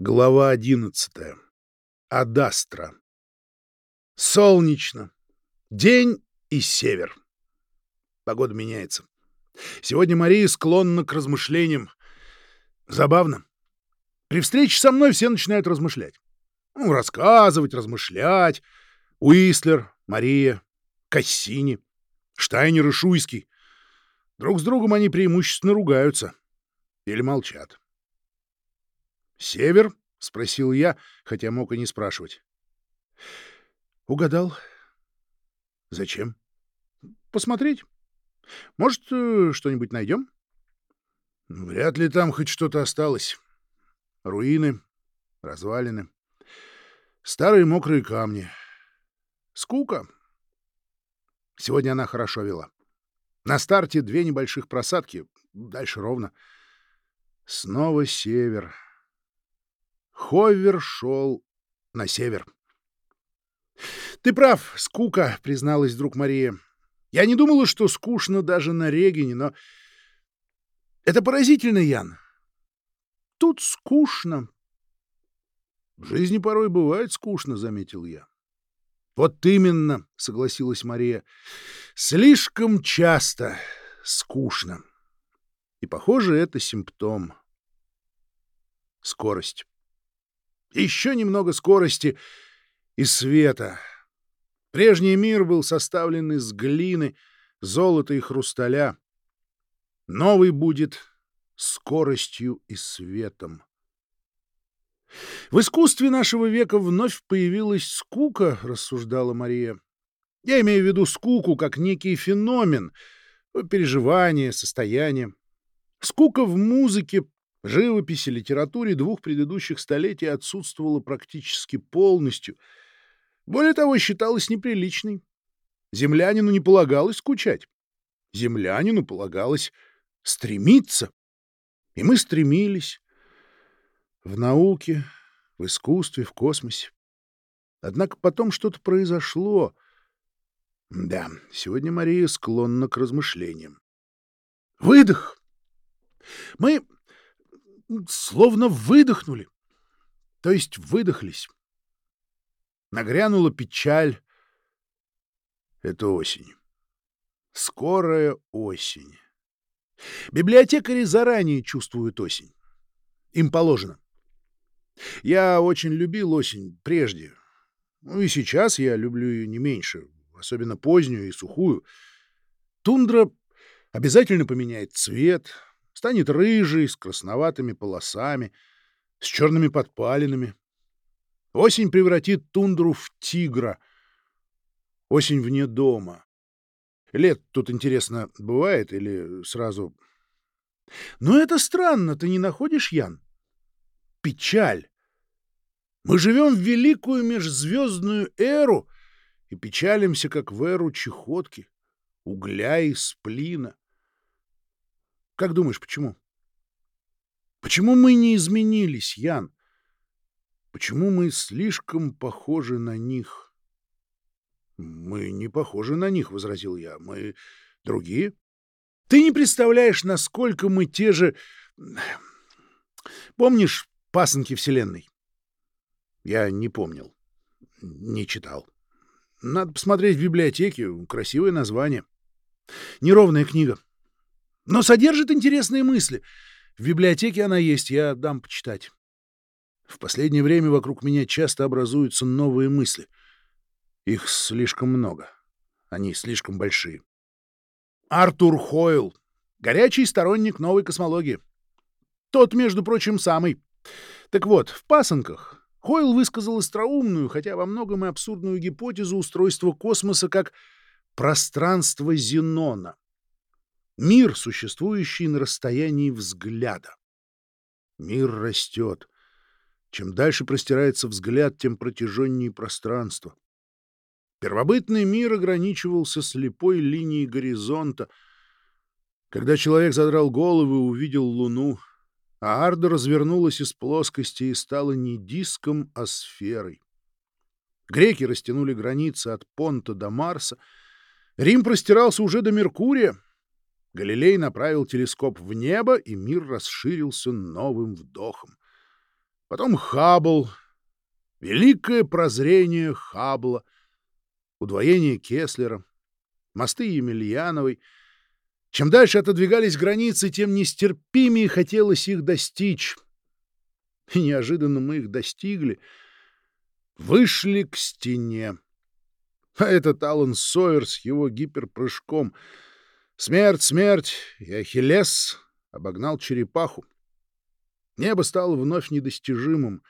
Глава одиннадцатая. Адастра. Солнечно. День и север. Погода меняется. Сегодня Мария склонна к размышлениям. Забавно. При встрече со мной все начинают размышлять. Ну, рассказывать, размышлять. Уистлер, Мария, Кассини, Штайнер и Шуйский. Друг с другом они преимущественно ругаются. Или молчат. «Север?» — спросил я, хотя мог и не спрашивать. «Угадал. Зачем?» «Посмотреть. Может, э, что-нибудь найдем?» «Вряд ли там хоть что-то осталось. Руины, развалины, старые мокрые камни. Скука. Сегодня она хорошо вела. На старте две небольших просадки, дальше ровно. Снова север». Ховер шел на север. «Ты прав, скука», — призналась вдруг Мария. «Я не думала, что скучно даже на Регине, но... Это поразительно, Ян. Тут скучно». «В жизни порой бывает скучно», — заметил я. «Вот именно», — согласилась Мария. «Слишком часто скучно. И, похоже, это симптом. Скорость». Еще немного скорости и света. Прежний мир был составлен из глины, золота и хрусталя. Новый будет скоростью и светом. В искусстве нашего века вновь появилась скука, рассуждала Мария. Я имею в виду скуку как некий феномен, переживание, состояние. Скука в музыке, Живописи, литературе двух предыдущих столетий отсутствовала практически полностью. Более того, считалась неприличной. Землянину не полагалось скучать. Землянину полагалось стремиться. И мы стремились в науке, в искусстве, в космосе. Однако потом что-то произошло. Да, сегодня Мария склонна к размышлениям. Выдох! Мы словно выдохнули, то есть выдохлись. Нагрянула печаль. Это осень. Скорая осень. Библиотекари заранее чувствуют осень. Им положено. Я очень любил осень прежде. Ну и сейчас я люблю ее не меньше, особенно позднюю и сухую. Тундра обязательно поменяет цвет, станет рыжий, с красноватыми полосами, с черными подпалинами. Осень превратит тундру в тигра. Осень вне дома. Лет тут, интересно, бывает или сразу... Но это странно, ты не находишь, Ян? Печаль. Мы живем в великую межзвездную эру и печалимся, как в эру чехотки, угля и сплина. Как думаешь, почему? Почему мы не изменились, Ян? Почему мы слишком похожи на них? Мы не похожи на них, возразил я. Мы другие. Ты не представляешь, насколько мы те же... Помнишь пасынки Вселенной? Я не помнил. Не читал. Надо посмотреть в библиотеке. Красивое название. Неровная книга. Но содержит интересные мысли. В библиотеке она есть, я дам почитать. В последнее время вокруг меня часто образуются новые мысли. Их слишком много. Они слишком большие. Артур Хойл. Горячий сторонник новой космологии. Тот, между прочим, самый. Так вот, в пасынках Хойл высказал остроумную, хотя во многом и абсурдную гипотезу устройства космоса как пространство Зенона — Мир, существующий на расстоянии взгляда. Мир растет. Чем дальше простирается взгляд, тем протяженнее пространство. Первобытный мир ограничивался слепой линией горизонта. Когда человек задрал голову и увидел луну, а Арда развернулась из плоскости и стала не диском, а сферой. Греки растянули границы от Понта до Марса. Рим простирался уже до Меркурия — Галилей направил телескоп в небо, и мир расширился новым вдохом. Потом Хаббл, великое прозрение Хаббла, удвоение Кеслера, мосты Емельяновой. Чем дальше отодвигались границы, тем нестерпимее хотелось их достичь. И неожиданно мы их достигли. Вышли к стене. А этот Алан Сойер с его гиперпрыжком. Смерть, смерть и Ахиллес обогнал черепаху. Небо стало вновь недостижимым.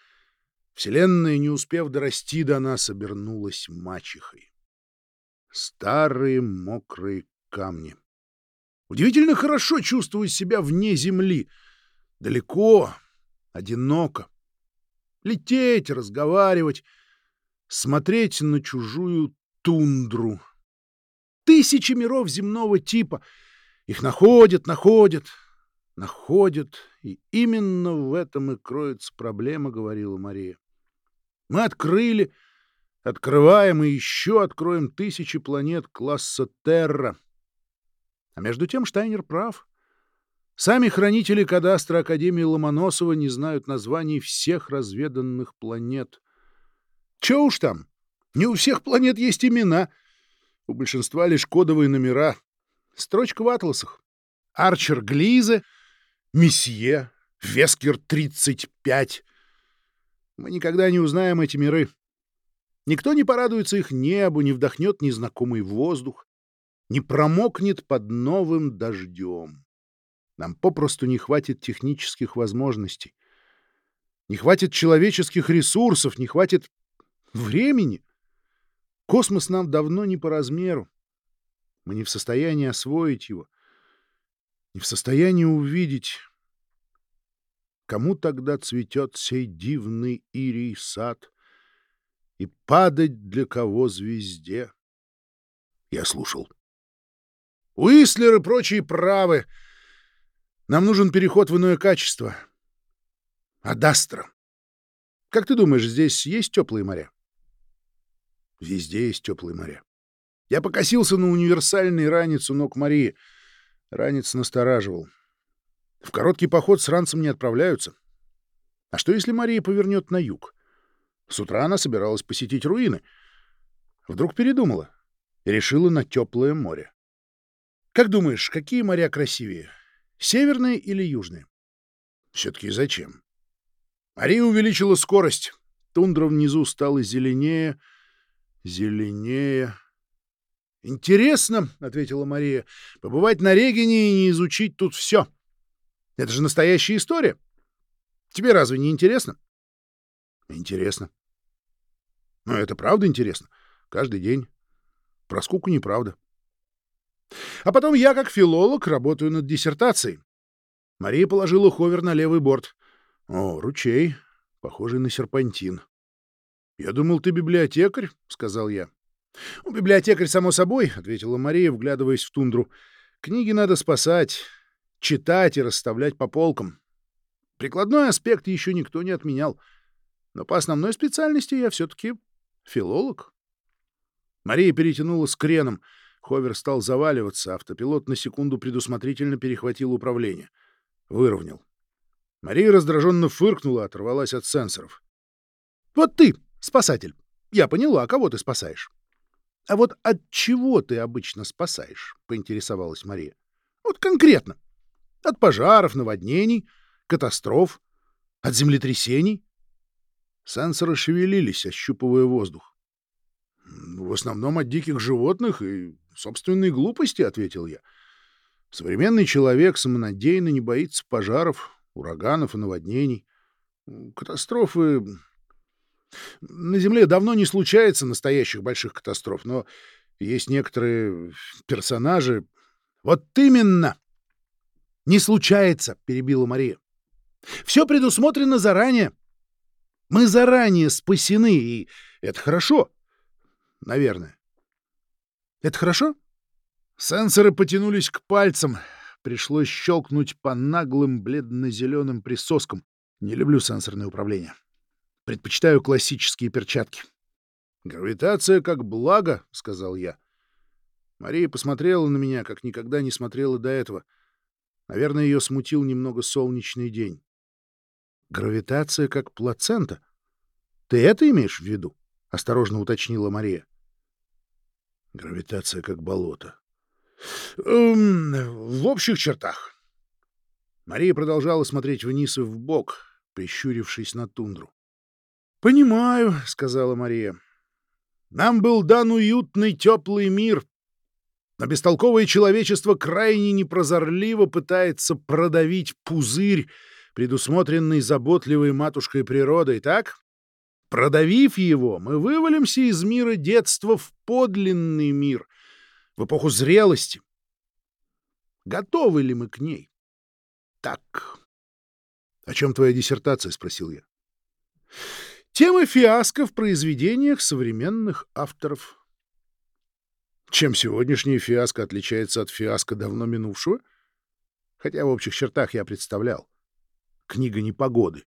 Вселенная, не успев дорасти до нас, обернулась мачехой. Старые мокрые камни. Удивительно хорошо чувствовать себя вне земли. Далеко, одиноко. Лететь, разговаривать, смотреть на чужую тундру. Тысячи миров земного типа. Их находят, находят, находят. И именно в этом и кроется проблема, — говорила Мария. Мы открыли, открываем и еще откроем тысячи планет класса Терра. А между тем Штайнер прав. Сами хранители кадастра Академии Ломоносова не знают названий всех разведанных планет. Че уж там, не у всех планет есть имена. У большинства лишь кодовые номера. Строчка в атласах. Арчер Глизе, Месье, Вескер-35. Мы никогда не узнаем эти миры. Никто не порадуется их небу, не вдохнет незнакомый воздух, не промокнет под новым дождем. Нам попросту не хватит технических возможностей. Не хватит человеческих ресурсов, не хватит времени. Космос нам давно не по размеру. Мы не в состоянии освоить его, не в состоянии увидеть. Кому тогда цветет сей дивный ирий сад и падать для кого звезде? Я слушал. Уислер и прочие правы. Нам нужен переход в иное качество. Адастра. Как ты думаешь, здесь есть теплые моря? Везде есть теплые моря. Я покосился на универсальный ранец у ног Марии. Ранец настораживал. В короткий поход с ранцем не отправляются. А что, если Мария повернет на юг? С утра она собиралась посетить руины. Вдруг передумала решила на теплое море. Как думаешь, какие моря красивее? Северные или южные? Все-таки зачем? Мария увеличила скорость. Тундра внизу стала зеленее, зеленее. «Интересно», — ответила Мария, — «побывать на Регине и не изучить тут все. Это же настоящая история. Тебе разве не интересно?» «Интересно. Но это правда интересно. Каждый день. Про скуку неправда. А потом я, как филолог, работаю над диссертацией. Мария положила ховер на левый борт. О, ручей, похожий на серпантин. «Я думал, ты библиотекарь», — сказал я. «У библиотекарь, само собой», — ответила Мария, вглядываясь в тундру. «Книги надо спасать, читать и расставлять по полкам. Прикладной аспект еще никто не отменял. Но по основной специальности я все-таки филолог». Мария перетянула с креном. Ховер стал заваливаться, автопилот на секунду предусмотрительно перехватил управление. Выровнял. Мария раздраженно фыркнула, оторвалась от сенсоров. «Вот ты!» Спасатель. Я поняла, кого ты спасаешь. А вот от чего ты обычно спасаешь? Поинтересовалась Мария. Вот конкретно. От пожаров, наводнений, катастроф, от землетрясений. Сенсоры шевелились, ощупывая воздух. В основном от диких животных и собственной глупости, ответил я. Современный человек самонадеянно не боится пожаров, ураганов и наводнений. Катастрофы на Земле давно не случается настоящих больших катастроф, но есть некоторые персонажи... — Вот именно! Не случается, — перебила Мария. Все предусмотрено заранее. Мы заранее спасены, и это хорошо. Наверное. Это хорошо? Сенсоры потянулись к пальцам. Пришлось щелкнуть по наглым бледно-зеленым присоскам. Не люблю сенсорное управление. Предпочитаю классические перчатки. «Гравитация как благо», — сказал я. Мария посмотрела на меня, как никогда не смотрела до этого. Наверное, ее смутил немного солнечный день. Гравитация как плацента. Ты это имеешь в виду? — осторожно уточнила Мария. Гравитация как болото. Эм, в общих чертах. Мария продолжала смотреть вниз и в бок, прищурившись на тундру. «Понимаю», — сказала Мария. «Нам был дан уютный теплый мир, но бестолковое человечество крайне непрозорливо пытается продавить пузырь, предусмотренный заботливой матушкой природой, так? Продавив его, мы вывалимся из мира детства в подлинный мир, в эпоху зрелости. Готовы ли мы к ней? Так. — О чем твоя диссертация? — спросил я. — Тема фиаско в произведениях современных авторов. Чем сегодняшняя фиаско отличается от фиаско давно минувшего? Хотя в общих чертах я представлял. Книга непогоды.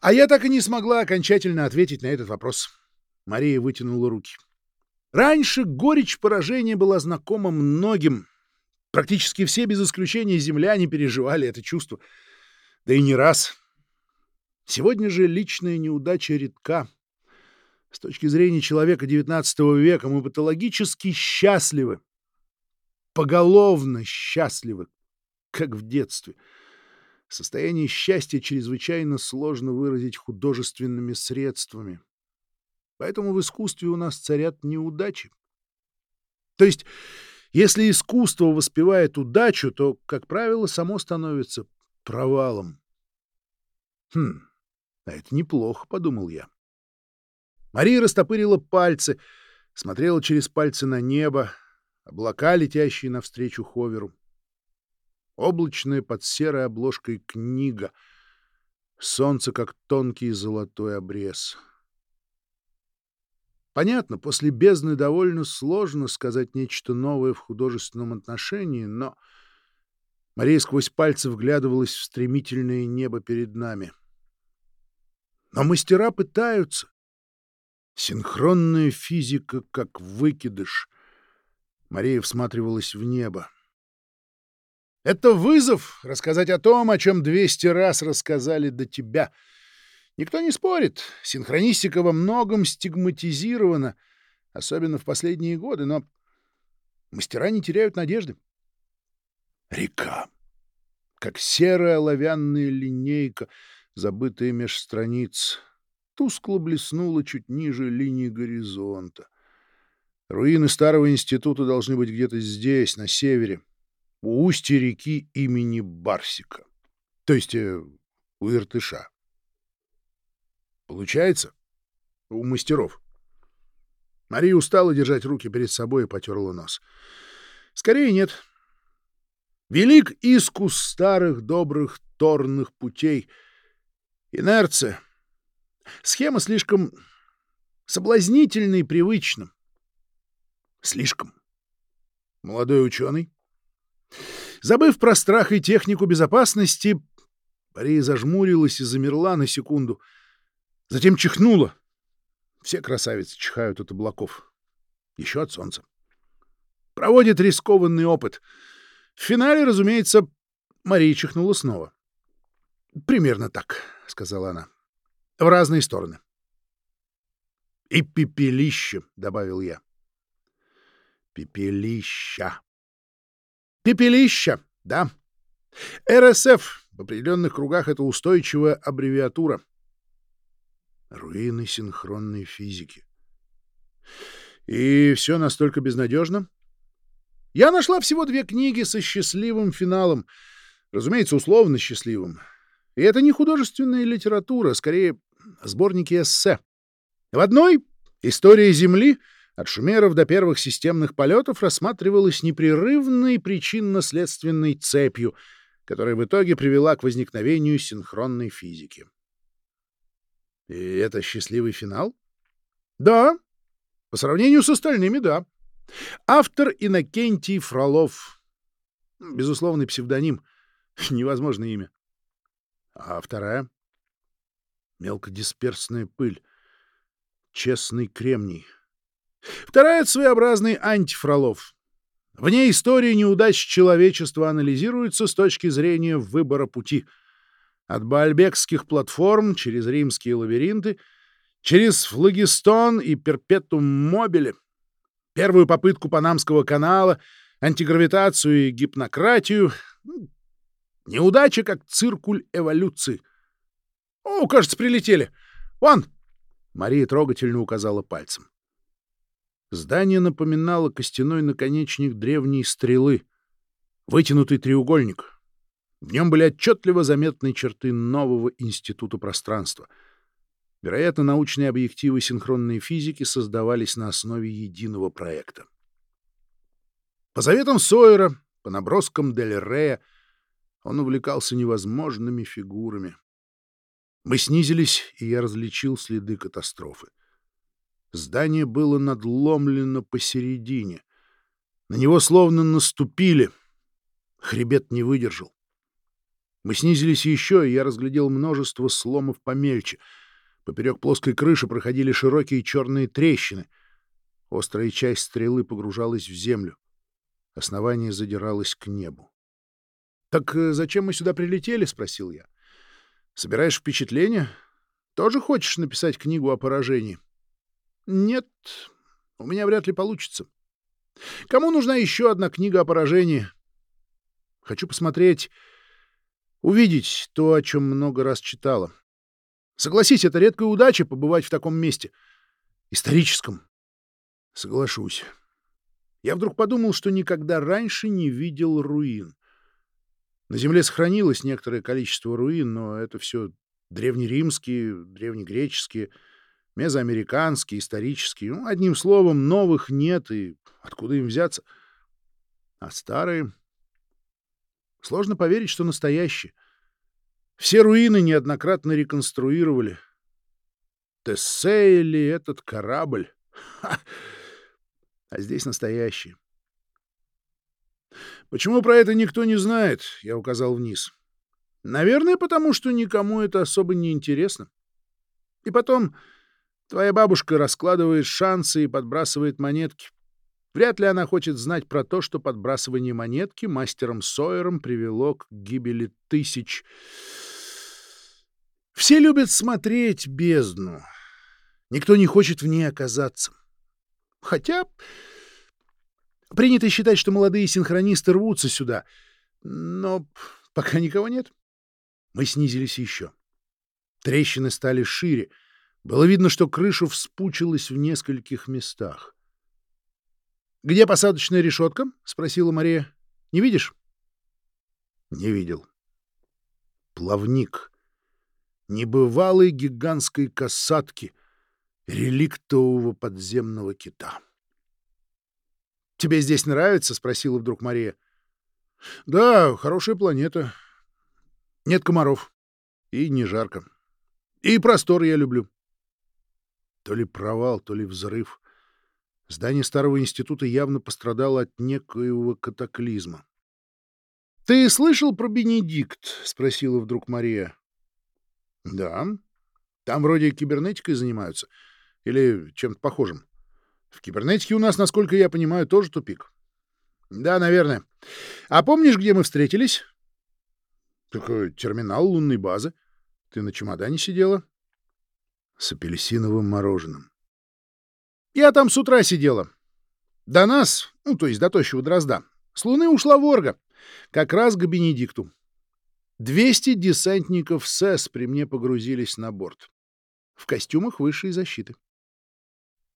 А я так и не смогла окончательно ответить на этот вопрос. Мария вытянула руки. Раньше горечь поражения была знакома многим. Практически все, без исключения земляне, переживали это чувство. Да и не раз. Сегодня же личная неудача редка. С точки зрения человека XIX века мы патологически счастливы. Поголовно счастливы, как в детстве — Состояние счастья чрезвычайно сложно выразить художественными средствами. Поэтому в искусстве у нас царят неудачи. То есть, если искусство воспевает удачу, то, как правило, само становится провалом. Хм, а это неплохо, — подумал я. Мария растопырила пальцы, смотрела через пальцы на небо, облака, летящие навстречу ховеру. Облачная под серой обложкой книга. Солнце, как тонкий золотой обрез. Понятно, после бездны довольно сложно сказать нечто новое в художественном отношении, но... Мария сквозь пальцы вглядывалась в стремительное небо перед нами. Но мастера пытаются. Синхронная физика, как выкидыш. Мария всматривалась в небо. Это вызов рассказать о том, о чем 200 раз рассказали до тебя. Никто не спорит, синхронистика во многом стигматизирована, особенно в последние годы, но мастера не теряют надежды. Река. Как серая оловянная линейка, забытая меж страниц, тускло блеснула чуть ниже линии горизонта. Руины старого института должны быть где-то здесь, на севере у устья реки имени Барсика, то есть э, у Иртыша. Получается? У мастеров. Мария устала держать руки перед собой и потерла нос. Скорее нет. Велик искус старых добрых торных путей. Инерция. Схема слишком соблазнительна и привычна. Слишком. Молодой ученый Забыв про страх и технику безопасности, Мария зажмурилась и замерла на секунду. Затем чихнула. Все красавицы чихают от облаков. Еще от солнца. Проводит рискованный опыт. В финале, разумеется, Мария чихнула снова. «Примерно так», — сказала она. «В разные стороны». «И пепелище», — добавил я. «Пепелища», Пепелища, да. РСФ в определенных кругах это устойчивая аббревиатура. Руины синхронной физики. И все настолько безнадежно? Я нашла всего две книги со счастливым финалом. Разумеется, условно счастливым. И это не художественная литература, скорее сборники эссе. В одной — «История Земли», от шумеров до первых системных полетов рассматривалась непрерывной причинно-следственной цепью, которая в итоге привела к возникновению синхронной физики. И это счастливый финал? Да. По сравнению с остальными, да. Автор Иннокентий Фролов. Безусловный псевдоним. Невозможное имя. А вторая? Мелкодисперсная пыль. Честный кремний. Вторая — своеобразный антифролов. В ней история неудач человечества анализируется с точки зрения выбора пути. От Баальбекских платформ через римские лабиринты, через Флагистон и Перпетум Мобиле, первую попытку Панамского канала, антигравитацию и гипнократию. Неудача, как циркуль эволюции. «О, кажется, прилетели! Вон!» Мария трогательно указала пальцем. Здание напоминало костяной наконечник древней стрелы, вытянутый треугольник, в нем были отчетливо заметны черты нового института пространства. Вероятно, научные объективы синхронной физики создавались на основе единого проекта. По заветам Сойера, по наброскам Дель Рея, он увлекался невозможными фигурами. Мы снизились, и я различил следы катастрофы. Здание было надломлено посередине. На него словно наступили. Хребет не выдержал. Мы снизились еще, и я разглядел множество сломов помельче. Поперек плоской крыши проходили широкие черные трещины. Острая часть стрелы погружалась в землю. Основание задиралось к небу. — Так э, зачем мы сюда прилетели? — спросил я. — Собираешь впечатления? Тоже хочешь написать книгу о поражении? — Нет, у меня вряд ли получится. Кому нужна еще одна книга о поражении? Хочу посмотреть увидеть то, о чем много раз читала. Согласись, это редкая удача побывать в таком месте. Историческом. Соглашусь. Я вдруг подумал, что никогда раньше не видел руин. На Земле сохранилось некоторое количество руин, но это все древнеримские, древнегреческие, мезоамериканские, исторические. Ну, одним словом, новых нет, и откуда им взяться? А старые Сложно поверить, что настоящие. Все руины неоднократно реконструировали. Тессе или этот корабль? Ха! А здесь настоящие. Почему про это никто не знает? Я указал вниз. Наверное, потому что никому это особо не интересно. И потом, твоя бабушка раскладывает шансы и подбрасывает монетки. Вряд ли она хочет знать про то, что подбрасывание монетки мастером Сойером привело к гибели тысяч. Все любят смотреть бездну. Никто не хочет в ней оказаться. Хотя принято считать, что молодые синхронисты рвутся сюда. Но пока никого нет. Мы снизились еще. Трещины стали шире. Было видно, что крыша вспучилась в нескольких местах. «Где посадочная решетка?» — спросила Мария. «Не видишь?» «Не видел. Плавник. Небывалой гигантской касатки реликтового подземного кита». «Тебе здесь нравится?» — спросила вдруг Мария. «Да, хорошая планета. Нет комаров. И не жарко. И простор я люблю». То ли провал, то ли взрыв. Здание старого института явно пострадало от некоего катаклизма. — Ты слышал про Бенедикт? — спросила вдруг Мария. — Да. Там вроде кибернетикой занимаются. Или чем-то похожим. В кибернетике у нас, насколько я понимаю, тоже тупик. — Да, наверное. А помнишь, где мы встретились? — Такой терминал лунной базы. Ты на чемодане сидела? — С апельсиновым мороженым. Я там с утра сидела. До нас, ну, то есть до тощего дрозда, с Луны ушла ворга, как раз к Бенедикту. Двести десантников СЭС при мне погрузились на борт. В костюмах высшей защиты.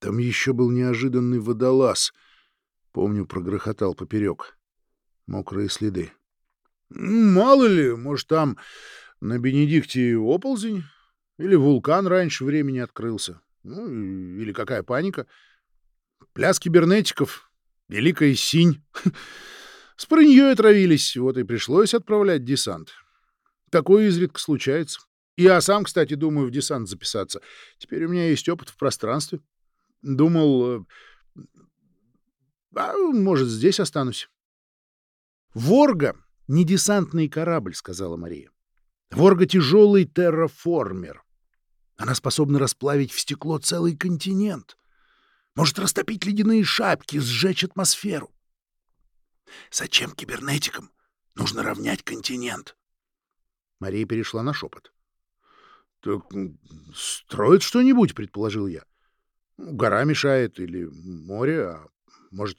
Там еще был неожиданный водолаз. Помню, прогрохотал поперек. Мокрые следы. Мало ли, может, там на Бенедикте оползень? Или вулкан раньше времени открылся? Ну, или какая паника? Пляс кибернетиков, великая синь. С прыньей отравились, вот и пришлось отправлять десант. Такое изредка случается. Я сам, кстати, думаю в десант записаться. Теперь у меня есть опыт в пространстве. Думал, э, а, может, здесь останусь. Ворга — не десантный корабль, — сказала Мария. Ворга — тяжелый терраформер. Она способна расплавить в стекло целый континент. Может растопить ледяные шапки, сжечь атмосферу. Зачем кибернетикам нужно равнять континент? Мария перешла на шепот. — Так строят что-нибудь, — предположил я. Гора мешает или море, а может...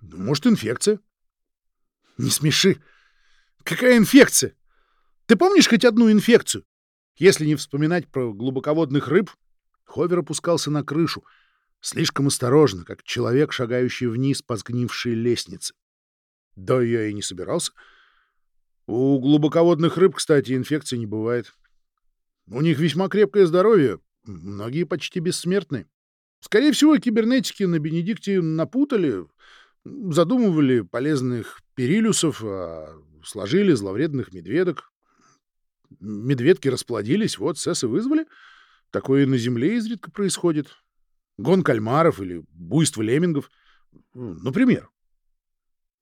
Может, инфекция? — Не смеши. Какая инфекция? Ты помнишь хоть одну инфекцию? Если не вспоминать про глубоководных рыб, Ховер опускался на крышу, слишком осторожно, как человек, шагающий вниз по сгнившей лестнице. Да я и не собирался. У глубоководных рыб, кстати, инфекции не бывает. У них весьма крепкое здоровье, многие почти бессмертны. Скорее всего, кибернетики на Бенедикте напутали, задумывали полезных перилюсов, а сложили зловредных медведок. Медведки расплодились, вот и вызвали. Такое и на Земле изредка происходит. Гон кальмаров или буйство леммингов. Например.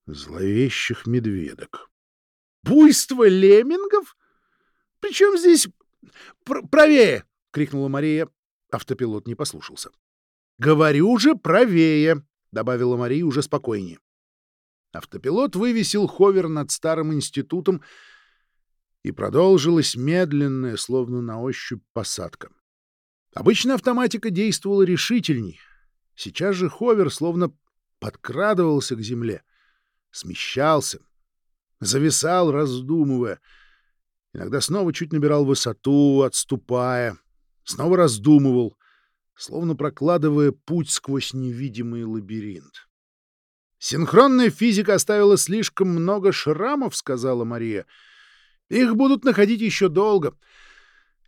Зловещих медведок. Буйство леммингов? Причем здесь... Пр правее! — крикнула Мария. Автопилот не послушался. — Говорю же, правее! — добавила Мария уже спокойнее. Автопилот вывесил ховер над старым институтом, и продолжилась медленная, словно на ощупь, посадка. Обычно автоматика действовала решительней. Сейчас же ховер словно подкрадывался к земле, смещался, зависал, раздумывая. Иногда снова чуть набирал высоту, отступая, снова раздумывал, словно прокладывая путь сквозь невидимый лабиринт. «Синхронная физика оставила слишком много шрамов», — сказала Мария. «Их будут находить еще долго.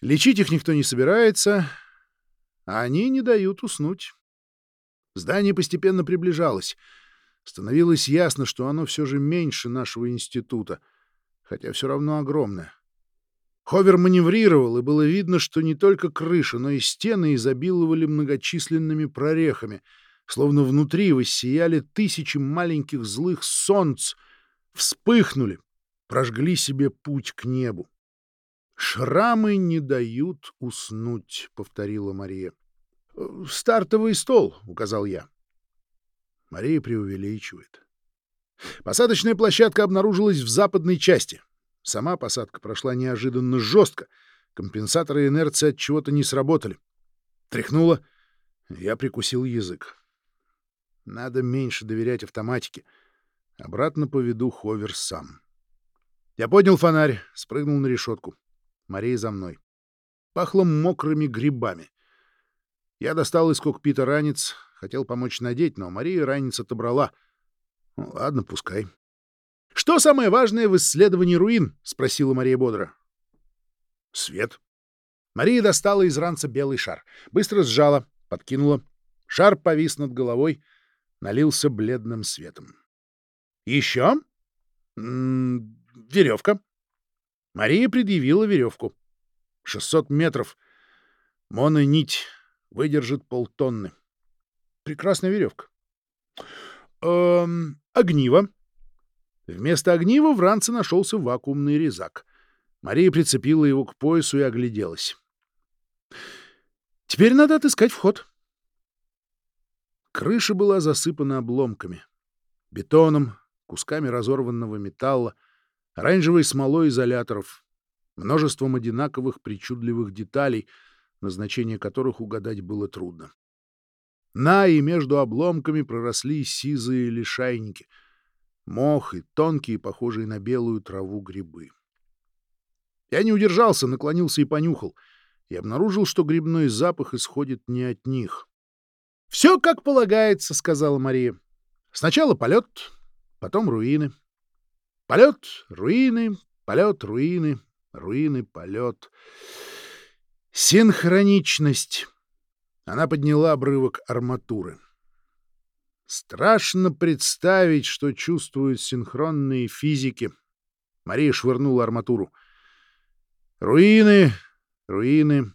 Лечить их никто не собирается, а они не дают уснуть». Здание постепенно приближалось. Становилось ясно, что оно все же меньше нашего института, хотя все равно огромное. Ховер маневрировал, и было видно, что не только крыша, но и стены изобиловали многочисленными прорехами — словно внутри воссияли тысячи маленьких злых солнц, вспыхнули, прожгли себе путь к небу. «Шрамы не дают уснуть», — повторила Мария. «Стартовый стол», — указал я. Мария преувеличивает. Посадочная площадка обнаружилась в западной части. Сама посадка прошла неожиданно жестко. Компенсаторы инерции от чего-то не сработали. Тряхнуло. Я прикусил язык. Надо меньше доверять автоматике. Обратно поведу ховер сам. Я поднял фонарь, спрыгнул на решетку. Мария за мной. Пахло мокрыми грибами. Я достал из кокпита ранец, хотел помочь надеть, но Мария ранец отобрала. Ну, ладно, пускай. — Что самое важное в исследовании руин? — спросила Мария бодро. — Свет. Мария достала из ранца белый шар. Быстро сжала, подкинула. Шар повис над головой — налился бледным светом. «Еще? веревка». Мария предъявила веревку. «Шестьсот метров. Мононить выдержит полтонны. Прекрасная веревка. Эм, огниво». Вместо огнива в ранце нашелся вакуумный резак. Мария прицепила его к поясу и огляделась. «Теперь надо отыскать вход». Крыша была засыпана обломками. Бетоном, кусками разорванного металла, оранжевой смолой изоляторов, множеством одинаковых причудливых деталей, назначение которых угадать было трудно. На и между обломками проросли сизые лишайники, мох и тонкие, похожие на белую траву грибы. Я не удержался, наклонился и понюхал, и обнаружил, что грибной запах исходит не от них. «Все как полагается», — сказала Мария. «Сначала полет, потом руины. Полет, руины, полет, руины, руины, полет. Синхроничность». Она подняла обрывок арматуры. Страшно представить, что чувствуют синхронные физики. Мария швырнула арматуру. Руины, руины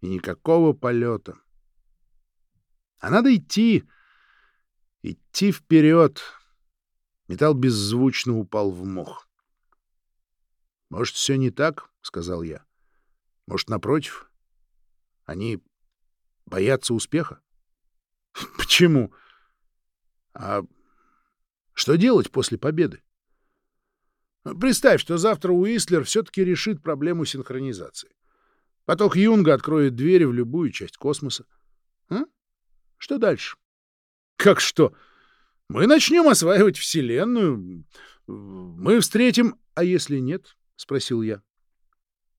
и никакого полета. А надо идти, идти вперед. Металл беззвучно упал в мох. «Может, все не так?» — сказал я. «Может, напротив? Они боятся успеха?» «Почему? А что делать после победы?» Представь, что завтра Уистлер все-таки решит проблему синхронизации. Поток Юнга откроет двери в любую часть космоса. А? Что дальше? Как что? Мы начнем осваивать Вселенную. Мы встретим... А если нет? — спросил я.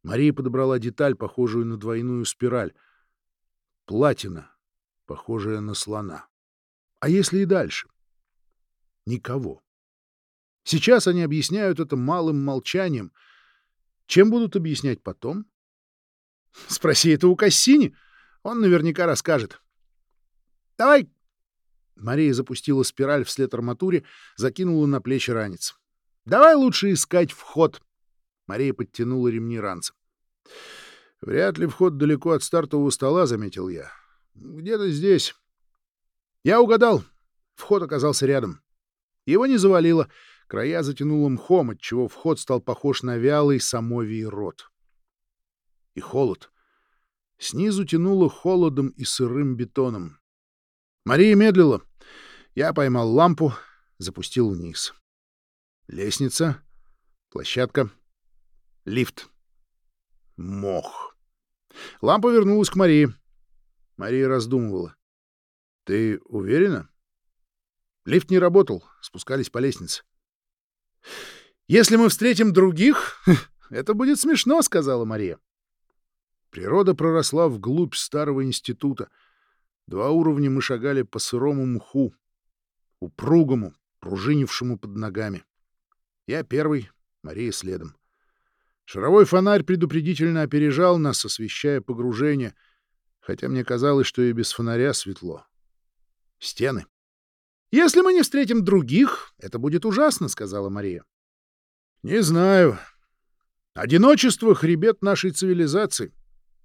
Мария подобрала деталь, похожую на двойную спираль. Платина, похожая на слона. А если и дальше? Никого. Сейчас они объясняют это малым молчанием. Чем будут объяснять потом? Спроси это у Кассини. Он наверняка расскажет. Давай. Мария запустила спираль вслед арматуре, закинула на плечи ранец. Давай лучше искать вход. Мария подтянула ремни ранца. Вряд ли вход далеко от стартового стола, заметил я. Где-то здесь. Я угадал. Вход оказался рядом. Его не завалило. Края затянуло мхом, отчего вход стал похож на вялый самовий рот. И холод. Снизу тянуло холодом и сырым бетоном. Мария медлила. Я поймал лампу, запустил вниз. Лестница, площадка, лифт. Мох. Лампа вернулась к Марии. Мария раздумывала. — Ты уверена? Лифт не работал, спускались по лестнице. — Если мы встретим других, это будет смешно, — сказала Мария. Природа проросла вглубь старого института. Два уровня мы шагали по сырому мху, упругому, пружинившему под ногами. Я первый, Мария следом. Шаровой фонарь предупредительно опережал нас, освещая погружение, хотя мне казалось, что и без фонаря светло. Стены. «Если мы не встретим других, это будет ужасно», — сказала Мария. «Не знаю. Одиночество — хребет нашей цивилизации.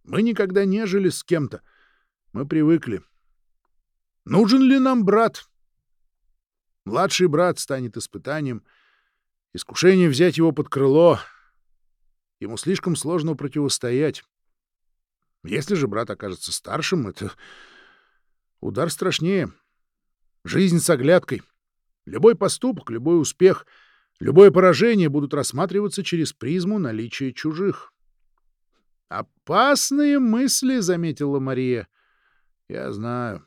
Мы никогда не жили с кем-то. Мы привыкли. Нужен ли нам брат? Младший брат станет испытанием. Искушение взять его под крыло Ему слишком сложно противостоять. Если же брат окажется старшим, это удар страшнее. Жизнь с оглядкой. Любой поступок, любой успех, любое поражение будут рассматриваться через призму наличия чужих. «Опасные мысли», — заметила Мария. «Я знаю».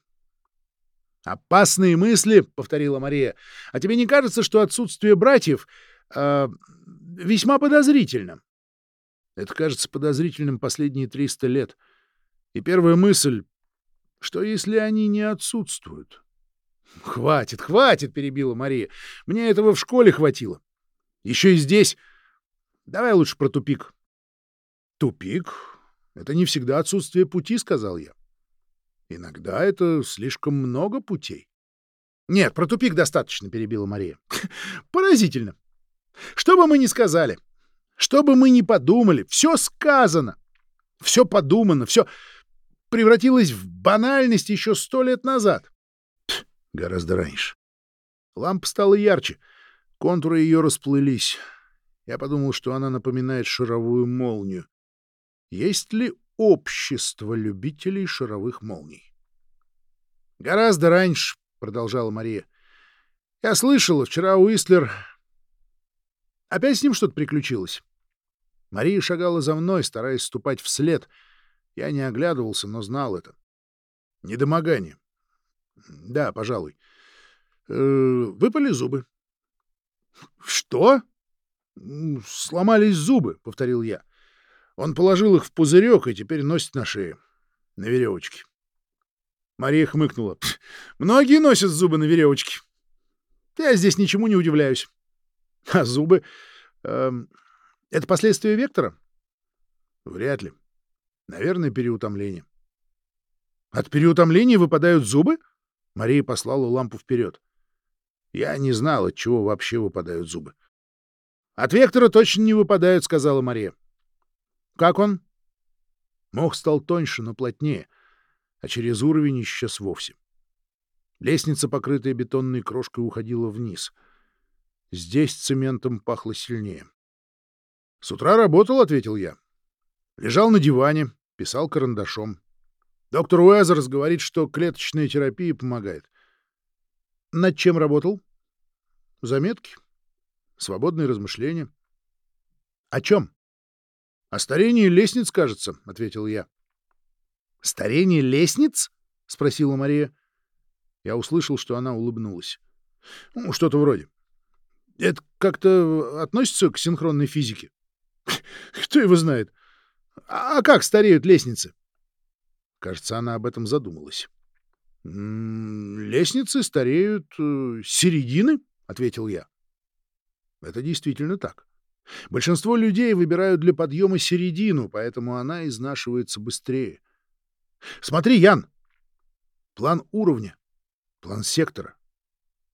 «Опасные мысли», — повторила Мария. «А тебе не кажется, что отсутствие братьев э, весьма подозрительно?» Это кажется подозрительным последние 300 лет. И первая мысль — что если они не отсутствуют? — Хватит, хватит, — перебила Мария. — Мне этого в школе хватило. Еще и здесь. Давай лучше про тупик. — Тупик — это не всегда отсутствие пути, — сказал я. Иногда это слишком много путей. — Нет, про тупик достаточно, — перебила Мария. — Поразительно. Что бы мы ни сказали, что бы мы ни подумали, все сказано, все подумано, все превратилось в банальность еще сто лет назад. Гораздо раньше. Лампа стала ярче, контуры ее расплылись. Я подумал, что она напоминает шаровую молнию. Есть ли общество любителей шаровых молний? «Гораздо раньше», — продолжала Мария. «Я слышала, вчера Уистлер Опять с ним что-то приключилось? Мария шагала за мной, стараясь ступать вслед. Я не оглядывался, но знал это. Недомогание. Да, пожалуй. Э -э, выпали зубы. Что? Сломались зубы, повторил я. Он положил их в пузырек и теперь носит на шее. На веревочке. Мария хмыкнула. Многие носят зубы на веревочке. Я здесь ничему не удивляюсь. А зубы... Эм, это последствия вектора? Вряд ли. Наверное, переутомление. От переутомления выпадают зубы? Мария послала лампу вперед. Я не знал, от чего вообще выпадают зубы. От вектора точно не выпадают, сказала Мария. Как он? Мох стал тоньше, но плотнее, а через уровень исчез вовсе. Лестница, покрытая бетонной крошкой, уходила вниз — Здесь цементом пахло сильнее. — С утра работал, — ответил я. Лежал на диване, писал карандашом. Доктор Уэзерс говорит, что клеточная терапия помогает. — Над чем работал? — Заметки. Свободные размышления. — О чем? — О старении лестниц, кажется, — ответил я. — Старение лестниц? — спросила Мария. Я услышал, что она улыбнулась. Ну, что-то вроде. Это как-то относится к синхронной физике? Кто его знает? А как стареют лестницы? Кажется, она об этом задумалась. «Лестницы стареют э, с середины», — ответил я. Это действительно так. Большинство людей выбирают для подъема середину, поэтому она изнашивается быстрее. Смотри, Ян! План уровня, план сектора.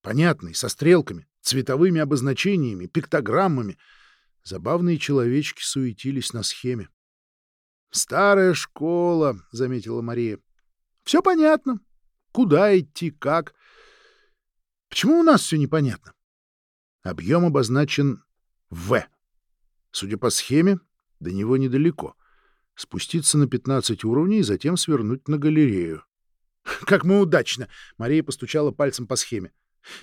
Понятный, со стрелками, цветовыми обозначениями, пиктограммами. Забавные человечки суетились на схеме. «Старая школа», — заметила Мария. «Все понятно. Куда идти, как. Почему у нас все непонятно?» Объем обозначен «В». Судя по схеме, до него недалеко. Спуститься на 15 уровней и затем свернуть на галерею. «Как мы удачно!» — Мария постучала пальцем по схеме.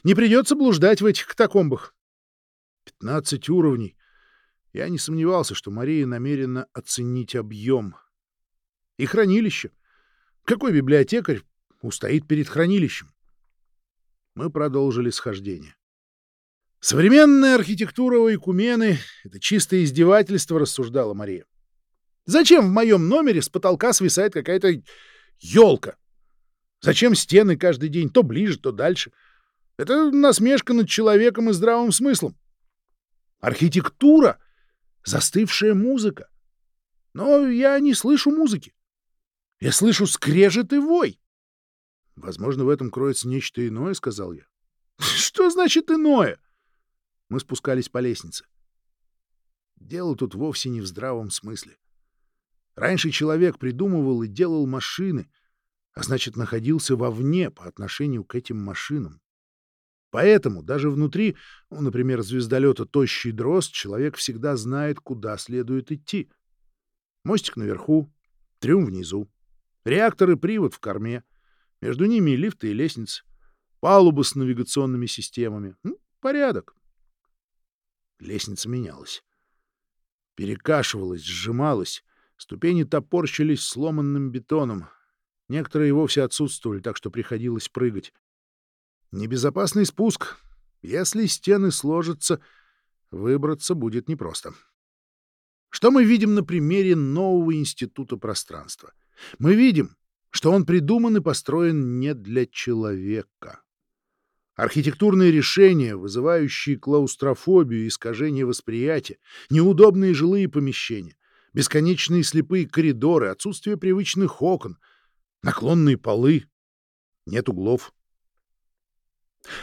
«Не придется блуждать в этих катакомбах». «15 уровней!» Я не сомневался, что Мария намерена оценить объем. И хранилище. Какой библиотекарь устоит перед хранилищем? Мы продолжили схождение. Современная архитектура Ойкумены — это чистое издевательство, рассуждала Мария. Зачем в моем номере с потолка свисает какая-то елка? Зачем стены каждый день то ближе, то дальше? Это насмешка над человеком и здравым смыслом. Архитектура — застывшая музыка. Но я не слышу музыки. Я слышу скрежет и вой. Возможно, в этом кроется нечто иное, — сказал я. Что значит иное? Мы спускались по лестнице. Дело тут вовсе не в здравом смысле. Раньше человек придумывал и делал машины, а значит, находился вовне по отношению к этим машинам. Поэтому даже внутри, ну, например, звездолета «Тощий дрозд», человек всегда знает, куда следует идти. Мостик наверху, трюм внизу, реактор и привод в корме, между ними лифты и лестницы, палуба с навигационными системами. Ну, порядок. Лестница менялась. Перекашивалась, сжималась, ступени топорщились сломанным бетоном. Некоторые вовсе отсутствовали, так что приходилось прыгать. Небезопасный спуск. Если стены сложатся, выбраться будет непросто. Что мы видим на примере нового института пространства? Мы видим, что он придуман и построен не для человека. Архитектурные решения, вызывающие клаустрофобию искажение восприятия, неудобные жилые помещения, бесконечные слепые коридоры, отсутствие привычных окон, наклонные полы, нет углов.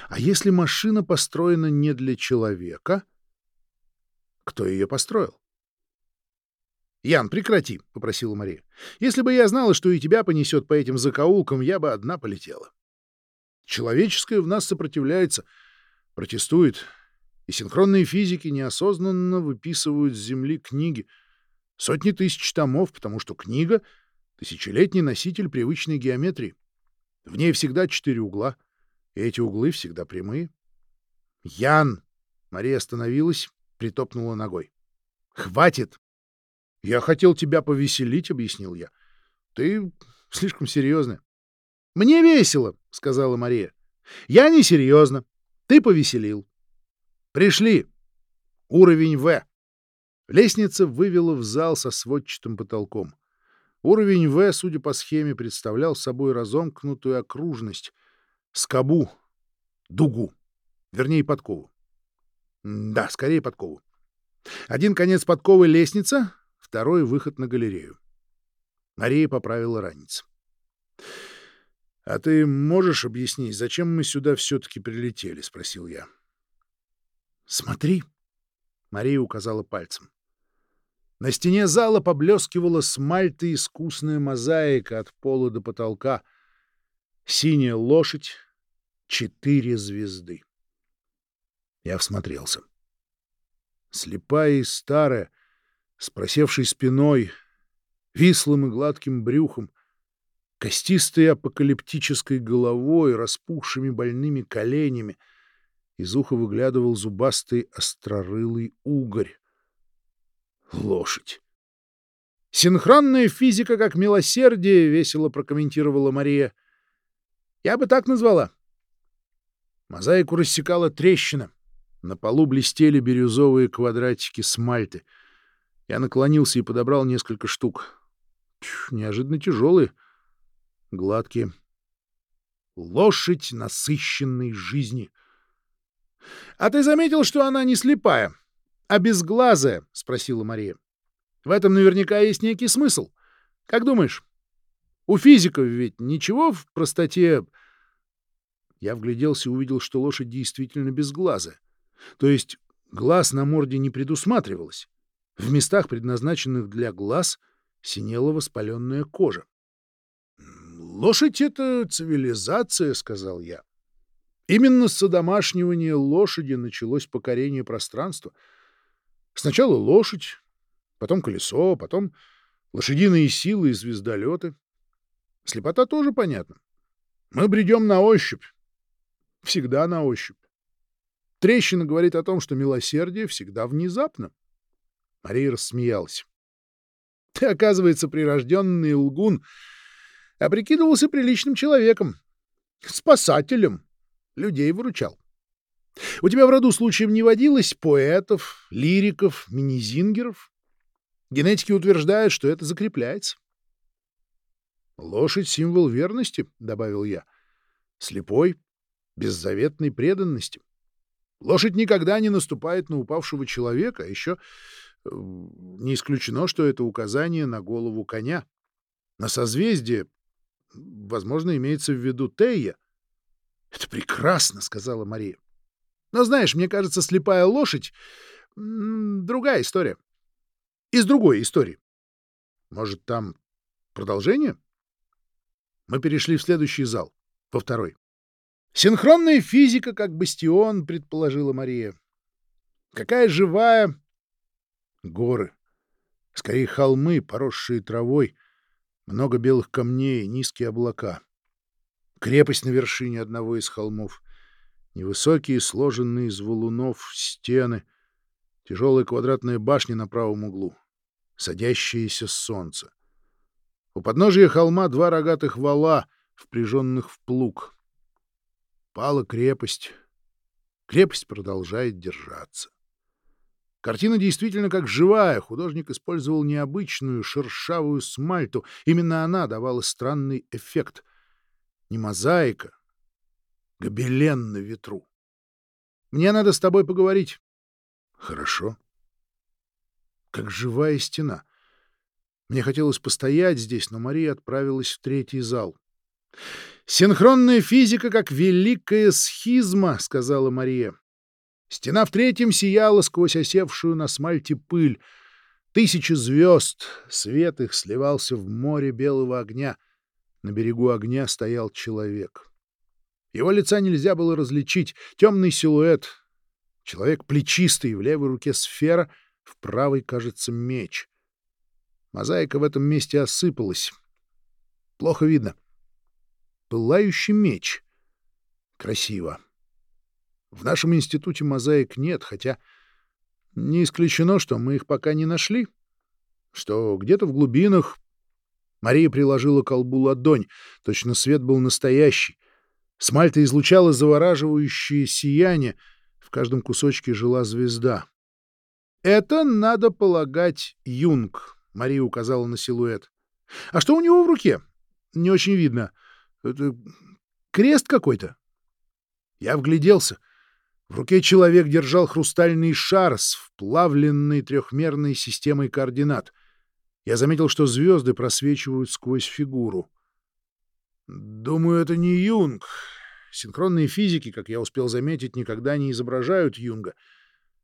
А если машина построена не для человека, кто ее построил? «Ян, прекрати», — попросила Мария. «Если бы я знала, что и тебя понесет по этим закоулкам, я бы одна полетела». Человеческое в нас сопротивляется, протестует, и синхронные физики неосознанно выписывают с Земли книги. Сотни тысяч томов, потому что книга — тысячелетний носитель привычной геометрии. В ней всегда четыре угла, и эти углы всегда прямые. «Ян!» — Мария остановилась, притопнула ногой. «Хватит!» «Я хотел тебя повеселить», — объяснил я. «Ты слишком серьезная». «Мне весело», — сказала Мария. «Я не серьезно. Ты повеселил». «Пришли. Уровень В». Лестница вывела в зал со сводчатым потолком. Уровень В, судя по схеме, представлял собой разомкнутую окружность, скобу, дугу, вернее, подкову. Да, скорее подкову. Один конец подковы — лестница, второй — выход на галерею. Мария поправила ранец. — А ты можешь объяснить, зачем мы сюда все-таки прилетели? — спросил я. — Смотри. Мария указала пальцем. На стене зала поблескивала смальт и искусная мозаика от пола до потолка. Синяя лошадь, четыре звезды. Я всмотрелся. Слепая и старая, с просевшей спиной, вислым и гладким брюхом, костистой апокалиптической головой, распухшими больными коленями. Из уха выглядывал зубастый острорылый угорь. Лошадь. Синхронная физика как милосердие, весело прокомментировала Мария. Я бы так назвала. Мозаику рассекала трещина. На полу блестели бирюзовые квадратики смальты. Я наклонился и подобрал несколько штук. Пью, неожиданно тяжелые, гладкие. Лошадь насыщенной жизни. — А ты заметил, что она не слепая, а безглазая? — спросила Мария. — В этом наверняка есть некий смысл. Как думаешь? У физиков ведь ничего в простоте... Я вгляделся и увидел, что лошадь действительно безглазая. То есть глаз на морде не предусматривалось. В местах, предназначенных для глаз, синела воспаленная кожа. «Лошадь — это цивилизация», — сказал я. Именно с одомашнивания лошади началось покорение пространства. Сначала лошадь, потом колесо, потом лошадиные силы и звездолеты. Слепота тоже понятна. Мы бредем на ощупь. Всегда на ощупь. Трещина говорит о том, что милосердие всегда внезапно. Мария рассмеялась. Ты, оказывается, прирожденный лгун, а прикидывался приличным человеком, спасателем, людей выручал. У тебя в роду случаем не водилось поэтов, лириков, минизингеров? Генетики утверждают, что это закрепляется. «Лошадь — символ верности», — добавил я. «Слепой, беззаветной преданности. Лошадь никогда не наступает на упавшего человека, а еще э, не исключено, что это указание на голову коня. На созвездие, возможно, имеется в виду Тея. — Это прекрасно, — сказала Мария. — Но знаешь, мне кажется, слепая лошадь — другая история. Из другой истории. Может, там продолжение? Мы перешли в следующий зал, во второй. Синхронная физика, как бастион, предположила Мария. Какая живая... Горы. Скорее холмы, поросшие травой. Много белых камней, низкие облака. Крепость на вершине одного из холмов. Невысокие, сложенные из валунов стены. Тяжелая квадратная башня на правом углу. Садящееся солнце. У подножия холма два рогатых вала, впряженных в плуг — Пала крепость. Крепость продолжает держаться. Картина действительно как живая. Художник использовал необычную шершавую смальту. Именно она давала странный эффект. Не мозаика, гобелен на ветру. Мне надо с тобой поговорить. Хорошо. Как живая стена. Мне хотелось постоять здесь, но Мария отправилась в третий зал. «Синхронная физика как великая схизма», — сказала Мария. Стена в третьем сияла сквозь осевшую на смальте пыль. Тысячи звезд, свет их сливался в море белого огня. На берегу огня стоял человек. Его лица нельзя было различить. Темный силуэт. Человек плечистый, в левой руке сфера, в правой, кажется, меч. Мозаика в этом месте осыпалась. Плохо видно. Пылающий меч. Красиво. В нашем институте мозаик нет, хотя не исключено, что мы их пока не нашли. Что где-то в глубинах... Мария приложила колбу ладонь. Точно свет был настоящий. Смальта излучала завораживающее сияние. В каждом кусочке жила звезда. «Это, надо полагать, Юнг», — Мария указала на силуэт. «А что у него в руке? Не очень видно». Это крест какой-то. Я вгляделся. В руке человек держал хрустальный шар с вплавленной трехмерной системой координат. Я заметил, что звезды просвечивают сквозь фигуру. Думаю, это не Юнг. Синхронные физики, как я успел заметить, никогда не изображают Юнга.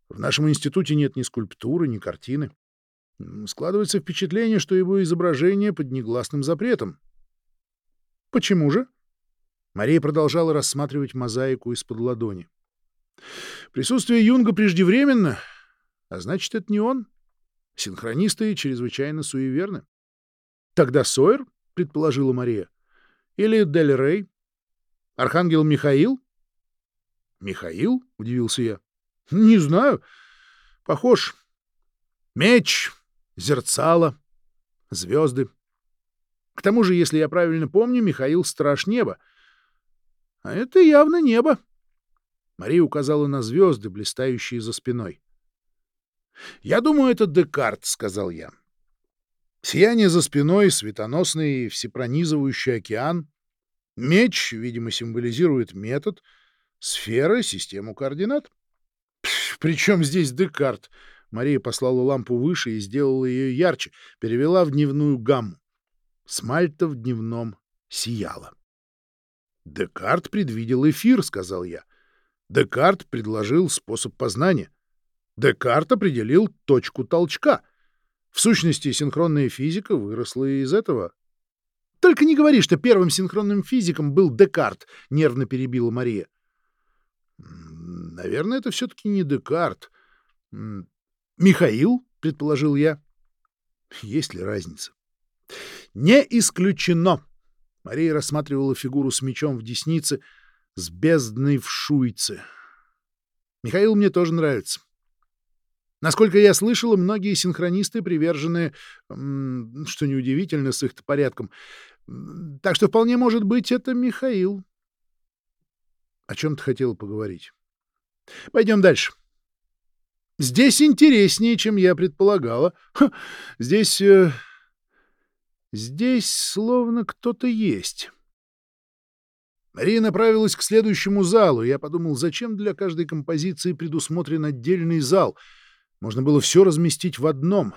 В нашем институте нет ни скульптуры, ни картины. Складывается впечатление, что его изображение под негласным запретом. Почему же? Мария продолжала рассматривать мозаику из-под ладони. Присутствие Юнга преждевременно, а значит, это не он. Синхронисты чрезвычайно суеверны. Тогда Сойер, предположила Мария, или Дель Рей, Архангел Михаил? Михаил? удивился я. Не знаю. Похож. Меч, зерцало, звезды. К тому же, если я правильно помню, Михаил — страж неба. А это явно небо. Мария указала на звезды, блистающие за спиной. — Я думаю, это Декарт, — сказал я. Сияние за спиной, светоносный всепронизывающий океан. Меч, видимо, символизирует метод. Сфера — систему координат. Причем здесь Декарт? Мария послала лампу выше и сделала ее ярче, перевела в дневную гамму. Смальта в дневном сияла. «Декарт предвидел эфир», — сказал я. «Декарт предложил способ познания. Декарт определил точку толчка. В сущности, синхронная физика выросла из этого». «Только не говори, что первым синхронным физиком был Декарт», — нервно перебила Мария. «Наверное, это все-таки не Декарт. Михаил, — предположил я. Есть ли разница? Не исключено. Мария рассматривала фигуру с мечом в деснице, с бездной в шуйце. Михаил мне тоже нравится. Насколько я слышала, многие синхронисты привержены, что неудивительно с их порядком. Так что вполне может быть это Михаил. О чем ты хотела поговорить? Пойдем дальше. Здесь интереснее, чем я предполагала. Ха, здесь... Э, здесь словно кто-то есть. Мария направилась к следующему залу. Я подумал, зачем для каждой композиции предусмотрен отдельный зал? Можно было все разместить в одном.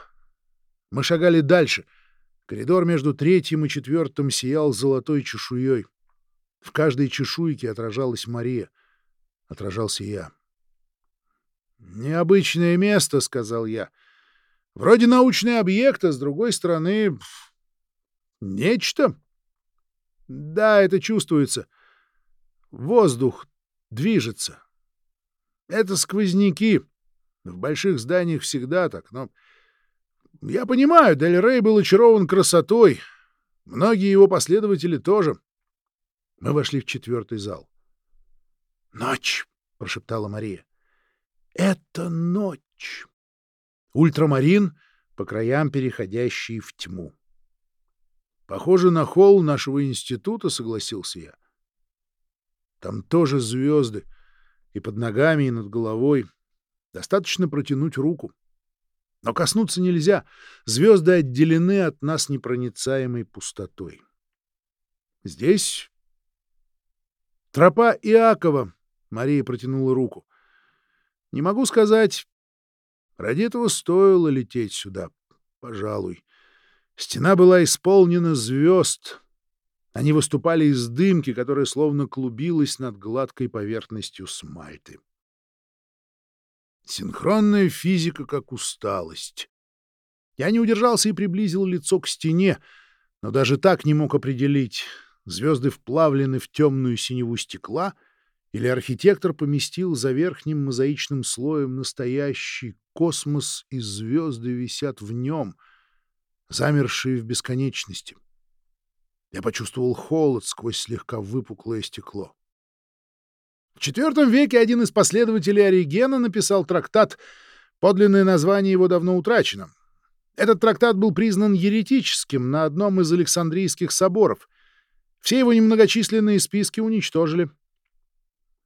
Мы шагали дальше. Коридор между третьим и четвертым сиял золотой чешуей. В каждой чешуйке отражалась Мария. Отражался я. «Необычное место», — сказал я. «Вроде научный объект, а с другой стороны... нечто». «Да, это чувствуется. Воздух движется. Это сквозняки. В больших зданиях всегда так, но... Я понимаю, Дель Рей был очарован красотой. Многие его последователи тоже. Мы вошли в четвертый зал. «Ночь!» — прошептала Мария. Это ночь. Ультрамарин, по краям переходящий в тьму. Похоже на холл нашего института, согласился я. Там тоже звезды, и под ногами, и над головой. Достаточно протянуть руку. Но коснуться нельзя. Звезды отделены от нас непроницаемой пустотой. Здесь тропа Иакова. Мария протянула руку. Не могу сказать. Ради этого стоило лететь сюда, пожалуй. Стена была исполнена звезд. Они выступали из дымки, которая словно клубилась над гладкой поверхностью смальты. Синхронная физика как усталость. Я не удержался и приблизил лицо к стене, но даже так не мог определить, звезды вплавлены в темную синеву стекла — или архитектор поместил за верхним мозаичным слоем настоящий космос, и звезды висят в нем, замершие в бесконечности. Я почувствовал холод сквозь слегка выпуклое стекло. В IV веке один из последователей Оригена написал трактат, подлинное название его давно утрачено. Этот трактат был признан еретическим на одном из Александрийских соборов. Все его немногочисленные списки уничтожили.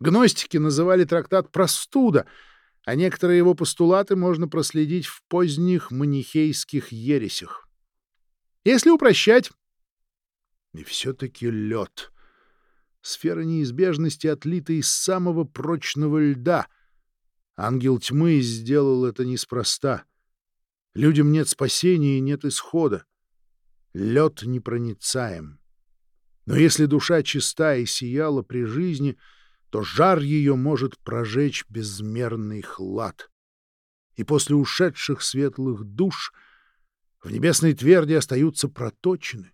Гностики называли трактат «Простуда», а некоторые его постулаты можно проследить в поздних манихейских ересях. Если упрощать... И все-таки лед. Сфера неизбежности отлита из самого прочного льда. Ангел тьмы сделал это неспроста. Людям нет спасения и нет исхода. Лед непроницаем. Но если душа чиста и сияла при жизни — то жар ее может прожечь безмерный хлад. И после ушедших светлых душ в небесной тверди остаются проточины.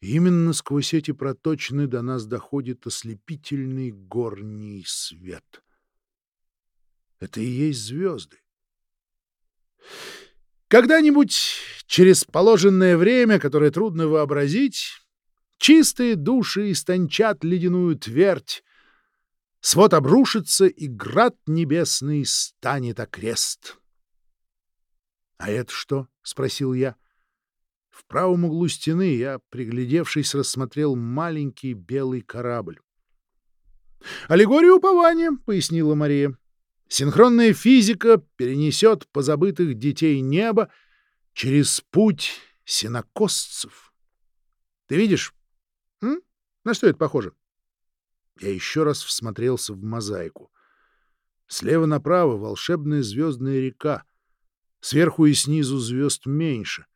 И именно сквозь эти проточины до нас доходит ослепительный горний свет. Это и есть звезды. Когда-нибудь, через положенное время, которое трудно вообразить, чистые души истончат ледяную твердь, Свод обрушится, и град небесный станет окрест. «А это что?» — спросил я. В правом углу стены я, приглядевшись, рассмотрел маленький белый корабль. «Аллегория упования», — пояснила Мария. «Синхронная физика перенесет позабытых детей неба через путь синокосцев. Ты видишь? М? На что это похоже?» Я еще раз всмотрелся в мозаику. Слева направо волшебная звездная река. Сверху и снизу звезд меньше.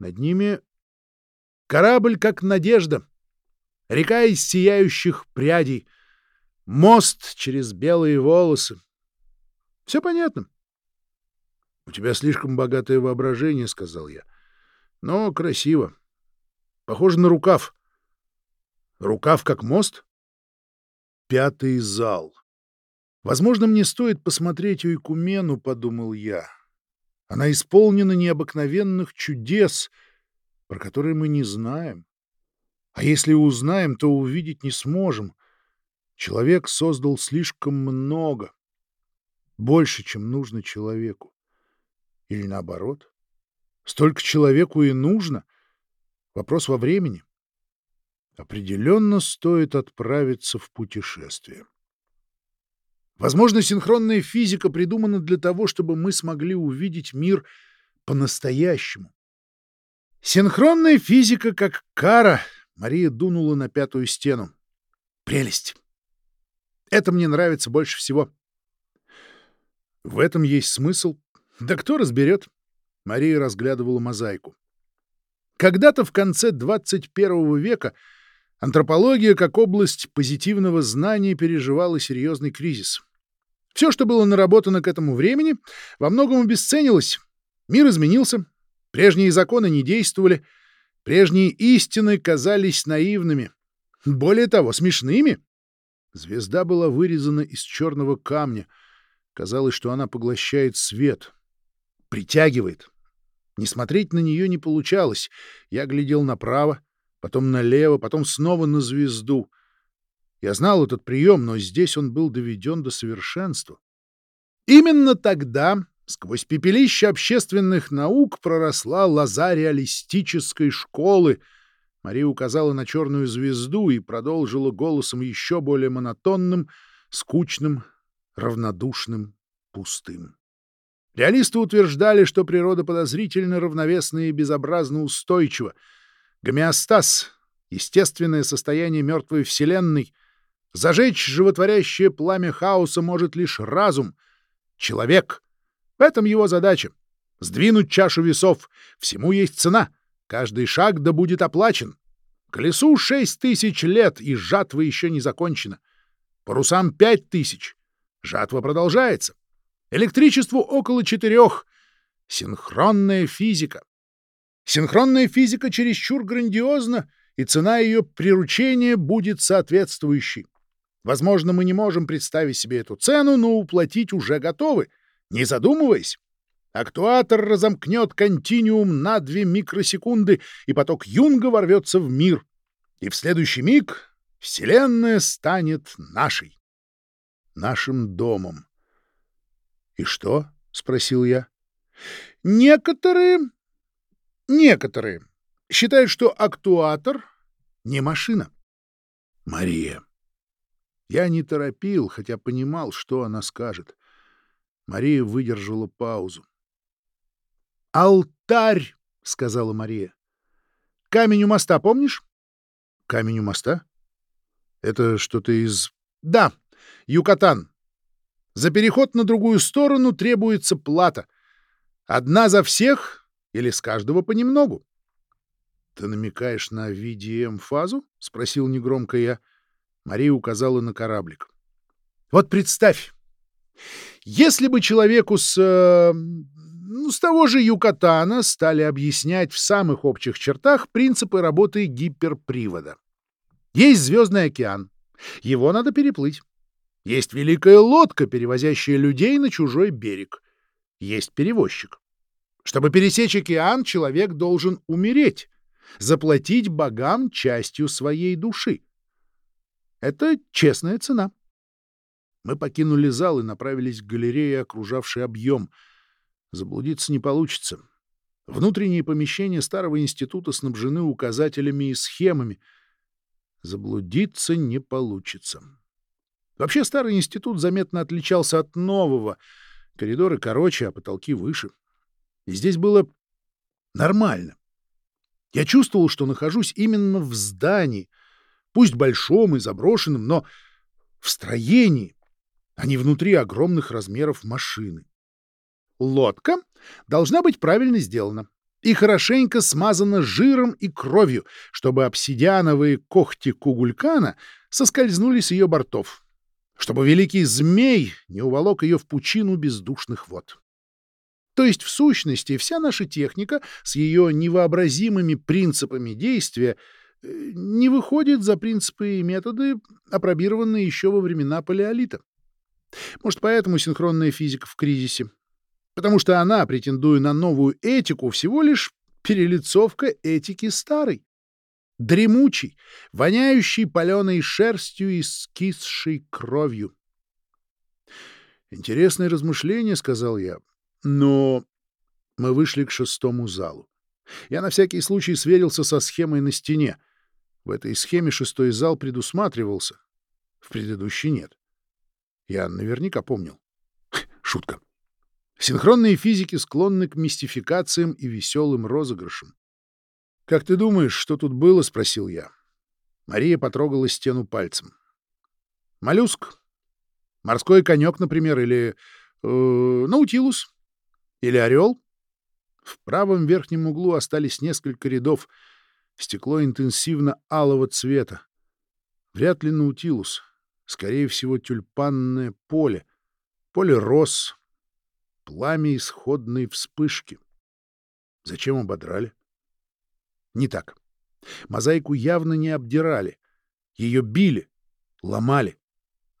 Над ними корабль, как надежда. Река из сияющих прядей. Мост через белые волосы. Все понятно. — У тебя слишком богатое воображение, — сказал я. — Но красиво. Похоже на рукав. Рукав как мост? Пятый зал. Возможно, мне стоит посмотреть Уикумену, — подумал я. Она исполнена необыкновенных чудес, про которые мы не знаем. А если узнаем, то увидеть не сможем. Человек создал слишком много. Больше, чем нужно человеку. Или наоборот. Столько человеку и нужно. Вопрос во времени. Определенно стоит отправиться в путешествие. Возможно, синхронная физика придумана для того, чтобы мы смогли увидеть мир по-настоящему. Синхронная физика как кара. Мария дунула на пятую стену. Прелесть. Это мне нравится больше всего. В этом есть смысл. Да кто разберет? Мария разглядывала мозаику. Когда-то в конце 21 века антропология как область позитивного знания переживала серьезный кризис. Все, что было наработано к этому времени, во многом обесценилось. Мир изменился, прежние законы не действовали, прежние истины казались наивными. Более того, смешными. Звезда была вырезана из черного камня. Казалось, что она поглощает свет, притягивает. Не смотреть на нее не получалось. Я глядел направо, потом налево, потом снова на звезду. Я знал этот прием, но здесь он был доведен до совершенства. Именно тогда сквозь пепелище общественных наук проросла лоза реалистической школы. Мария указала на черную звезду и продолжила голосом еще более монотонным, скучным, равнодушным, пустым. Реалисты утверждали, что природа подозрительно равновесна и безобразно устойчива. Гомеостаз — естественное состояние мертвой Вселенной — Зажечь животворящее пламя хаоса может лишь разум, человек. В этом его задача. Сдвинуть чашу весов. Всему есть цена. Каждый шаг да будет оплачен. Колесу шесть тысяч лет, и жатва еще не закончена. Парусам пять тысяч. Жатва продолжается. Электричеству около четырех. Синхронная физика. Синхронная физика чересчур грандиозна, и цена ее приручения будет соответствующей. Возможно, мы не можем представить себе эту цену, но уплатить уже готовы, не задумываясь. Актуатор разомкнет континиум на две микросекунды, и поток Юнга ворвется в мир. И в следующий миг Вселенная станет нашей. Нашим домом. — И что? — спросил я. — Некоторые... Некоторые считают, что актуатор не машина. — Мария, я не торопил, хотя понимал, что она скажет. Мария выдержала паузу. «Алтарь!» — сказала Мария. «Камень у моста, помнишь?» «Камень у моста? Это что-то из...» «Да, Юкатан. За переход на другую сторону требуется плата. Одна за всех или с каждого понемногу?» «Ты намекаешь на VDM-фазу?» — спросил негромко я. — Мария указала на кораблик. Вот представь, если бы человеку с... Э, ну, с того же Юкатана стали объяснять в самых общих чертах принципы работы гиперпривода. Есть звездный океан. Его надо переплыть. Есть великая лодка, перевозящая людей на чужой берег. Есть перевозчик. Чтобы пересечь океан, человек должен умереть, заплатить богам частью своей души. Это честная цена. Мы покинули зал и направились к галерее, окружавшей объем. Заблудиться не получится. Внутренние помещения старого института снабжены указателями и схемами. Заблудиться не получится. Вообще старый институт заметно отличался от нового. Коридоры короче, а потолки выше. Здесь было нормально. Я чувствовал, что нахожусь именно в здании, пусть большом и заброшенном, но в строении, а не внутри огромных размеров машины. Лодка должна быть правильно сделана и хорошенько смазана жиром и кровью, чтобы обсидиановые когти кугулькана соскользнули с ее бортов, чтобы великий змей не уволок ее в пучину бездушных вод. То есть, в сущности, вся наша техника с ее невообразимыми принципами действия э, не выходит за принципы и методы, опробированные еще во времена палеолита. Может, поэтому синхронная физика в кризисе потому что она, претендуя на новую этику, всего лишь перелицовка этики старой. Дремучий, воняющий паленой шерстью и скисшей кровью. «Интересное размышление», — сказал я, — «но мы вышли к шестому залу. Я на всякий случай сверился со схемой на стене. В этой схеме шестой зал предусматривался, в предыдущей нет. Я наверняка помнил. Шутка. Синхронные физики склонны к мистификациям и веселым розыгрышам. «Как ты думаешь, что тут было?» — спросил я. Мария потрогала стену пальцем. «Моллюск. Морской конек, например, или... Э, наутилус. Или орел?» В правом верхнем углу остались несколько рядов. Стекло интенсивно алого цвета. Вряд ли наутилус. Скорее всего, тюльпанное поле. Поле роз, пламя исходной вспышки. Зачем ободрали? Не так. Мозаику явно не обдирали. Ее били, ломали,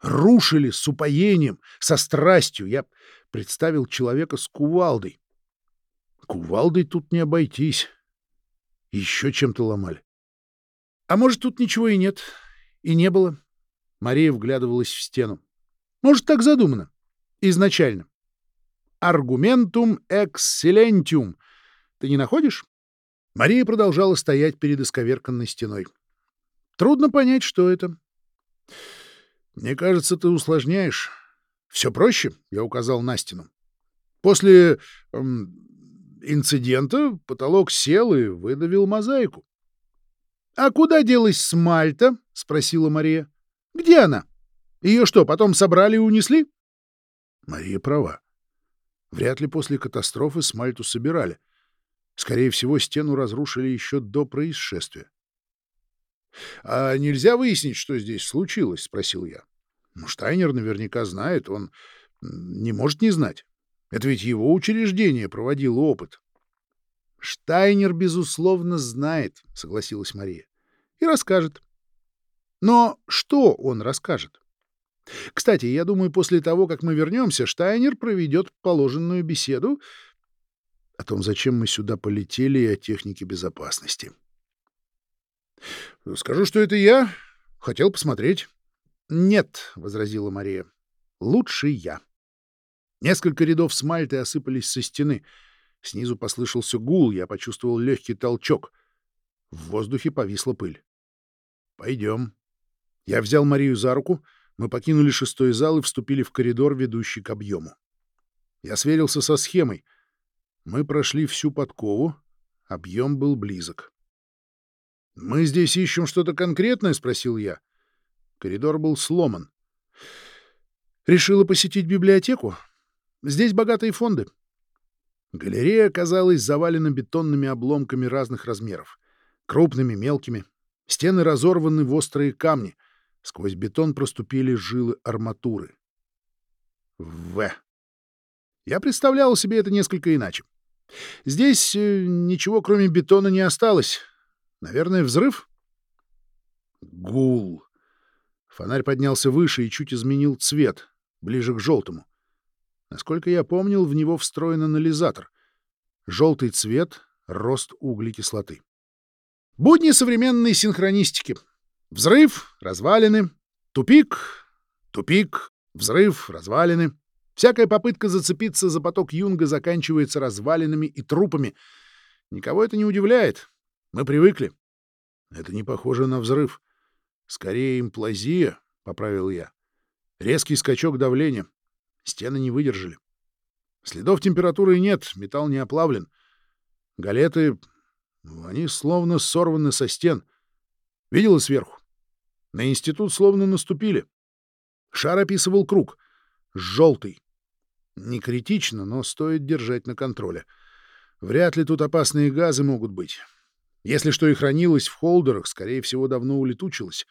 рушили с упоением, со страстью. Я представил человека с кувалдой. Кувалдой тут не обойтись. Еще чем-то ломали. А может, тут ничего и нет, и не было. Мария вглядывалась в стену. Может, так задумано. Изначально. Аргументум экселентиум. Ты не находишь? Мария продолжала стоять перед исковерканной стеной. Трудно понять, что это. Мне кажется, ты усложняешь. Все проще, я указал на стену. После эм, инцидента потолок сел и выдавил мозаику. — А куда делась Смальта? — спросила Мария. — Где она? Ее что, потом собрали и унесли? Мария права. Вряд ли после катастрофы Смальту собирали. Скорее всего, стену разрушили еще до происшествия. — А нельзя выяснить, что здесь случилось? — спросил я. Ну, Штайнер наверняка знает, он не может не знать. Это ведь его учреждение проводило опыт. — Штайнер, безусловно, знает, — согласилась Мария. — И расскажет. Но что он расскажет? Кстати, я думаю, после того, как мы вернемся, Штайнер проведет положенную беседу о том, зачем мы сюда полетели и о технике безопасности. «Скажу, что это я. Хотел посмотреть». «Нет», — возразила Мария, — «лучше я». Несколько рядов смальты осыпались со стены. Снизу послышался гул, я почувствовал легкий толчок. В воздухе повисла пыль. «Пойдем». Я взял Марию за руку — мы покинули шестой зал и вступили в коридор, ведущий к объему. Я сверился со схемой. Мы прошли всю подкову. Объем был близок. «Мы здесь ищем что-то конкретное?» — спросил я. Коридор был сломан. «Решила посетить библиотеку? Здесь богатые фонды». Галерея оказалась завалена бетонными обломками разных размеров. Крупными, мелкими. Стены разорваны в острые камни — Сквозь бетон проступили жилы арматуры. В. Я представлял себе это несколько иначе. Здесь э, ничего, кроме бетона, не осталось. Наверное, взрыв? Гул. Фонарь поднялся выше и чуть изменил цвет, ближе к желтому. Насколько я помнил, в него встроен анализатор. Желтый цвет — рост углекислоты. Будни современной синхронистики. Взрыв, развалины, тупик, тупик, взрыв, развалины. Всякая попытка зацепиться за поток Юнга заканчивается развалинами и трупами. Никого это не удивляет. Мы привыкли. Это не похоже на взрыв. Скорее имплазия, — поправил я. Резкий скачок давления. Стены не выдержали. Следов температуры нет, металл не оплавлен. Галеты, ну, они словно сорваны со стен. Видела сверху? На институт словно наступили. Шар описывал круг. Желтый. Не критично, но стоит держать на контроле. Вряд ли тут опасные газы могут быть. Если что и хранилось в холдерах, скорее всего, давно улетучилось.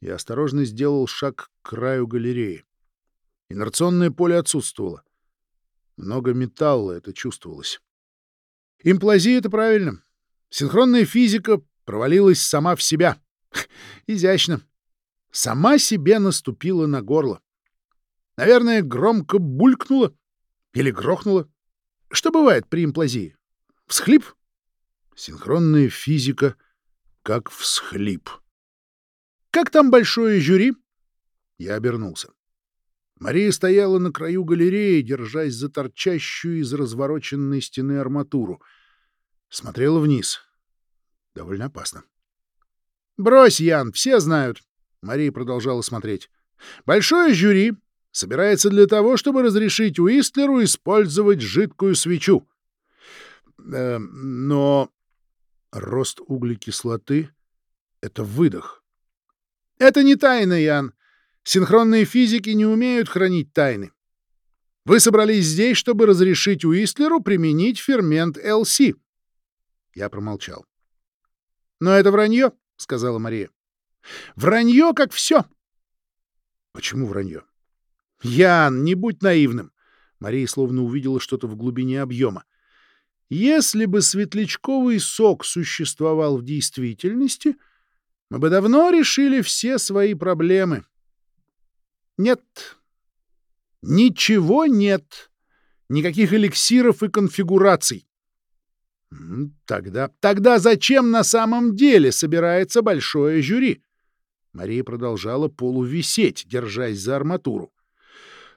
Я осторожно сделал шаг к краю галереи. Инерционное поле отсутствовало. Много металла это чувствовалось. Имплазия — это правильно. Синхронная физика провалилась сама в себя. Изящно. Сама себе наступила на горло. Наверное, громко булькнула или грохнула. Что бывает при имплазии? Всхлип? Синхронная физика как всхлип. «Как там большое жюри?» Я обернулся. Мария стояла на краю галереи, держась за торчащую из развороченной стены арматуру. Смотрела вниз. Довольно опасно. «Брось, Ян, все знают!» Мария продолжала смотреть. «Большое жюри собирается для того, чтобы разрешить Уистлеру использовать жидкую свечу. Э, но рост углекислоты — это выдох. Это не тайна, Ян. Синхронные физики не умеют хранить тайны. Вы собрались здесь, чтобы разрешить Уистлеру применить фермент ЛС. Я промолчал. «Но это вранье», — сказала Мария. «Вранье, как все». «Почему вранье?» «Ян, не будь наивным!» Мария словно увидела что-то в глубине объема. «Если бы светлячковый сок существовал в действительности, мы бы давно решили все свои проблемы. Нет. Ничего нет. Никаких эликсиров и конфигураций. Тогда, тогда зачем на самом деле собирается большое жюри? Мария продолжала полувисеть, держась за арматуру.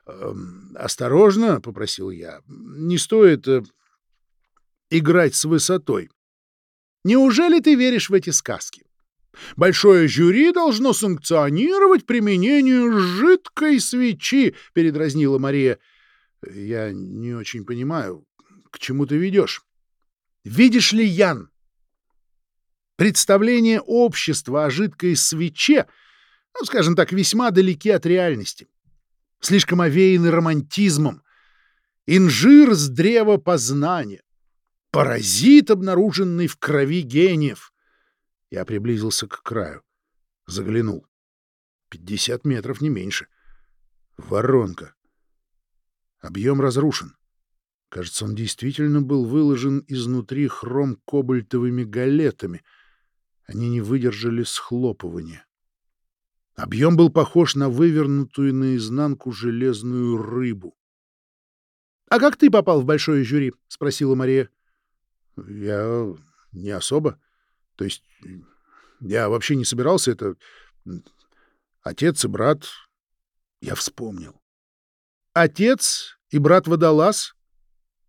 Эм, «Осторожно», — попросил я, — «не стоит э, играть с высотой. Неужели ты веришь в эти сказки? Большое жюри должно санкционировать применение жидкой свечи», — передразнила Мария. «Я не очень понимаю, к чему ты ведешь?» «Видишь ли, Ян, представление общества о жидкой свече, ну, скажем так, весьма далеки от реальности слишком овеяны романтизмом. Инжир с древа познания. Паразит, обнаруженный в крови гениев. Я приблизился к краю. Заглянул. Пятьдесят метров, не меньше. Воронка. Объем разрушен. Кажется, он действительно был выложен изнутри хром-кобальтовыми галетами. Они не выдержали схлопывания. Объем был похож на вывернутую наизнанку железную рыбу. — А как ты попал в большое жюри? — спросила Мария. — Я не особо. То есть я вообще не собирался. Это отец и брат. Я вспомнил. — Отец и брат Водолаз?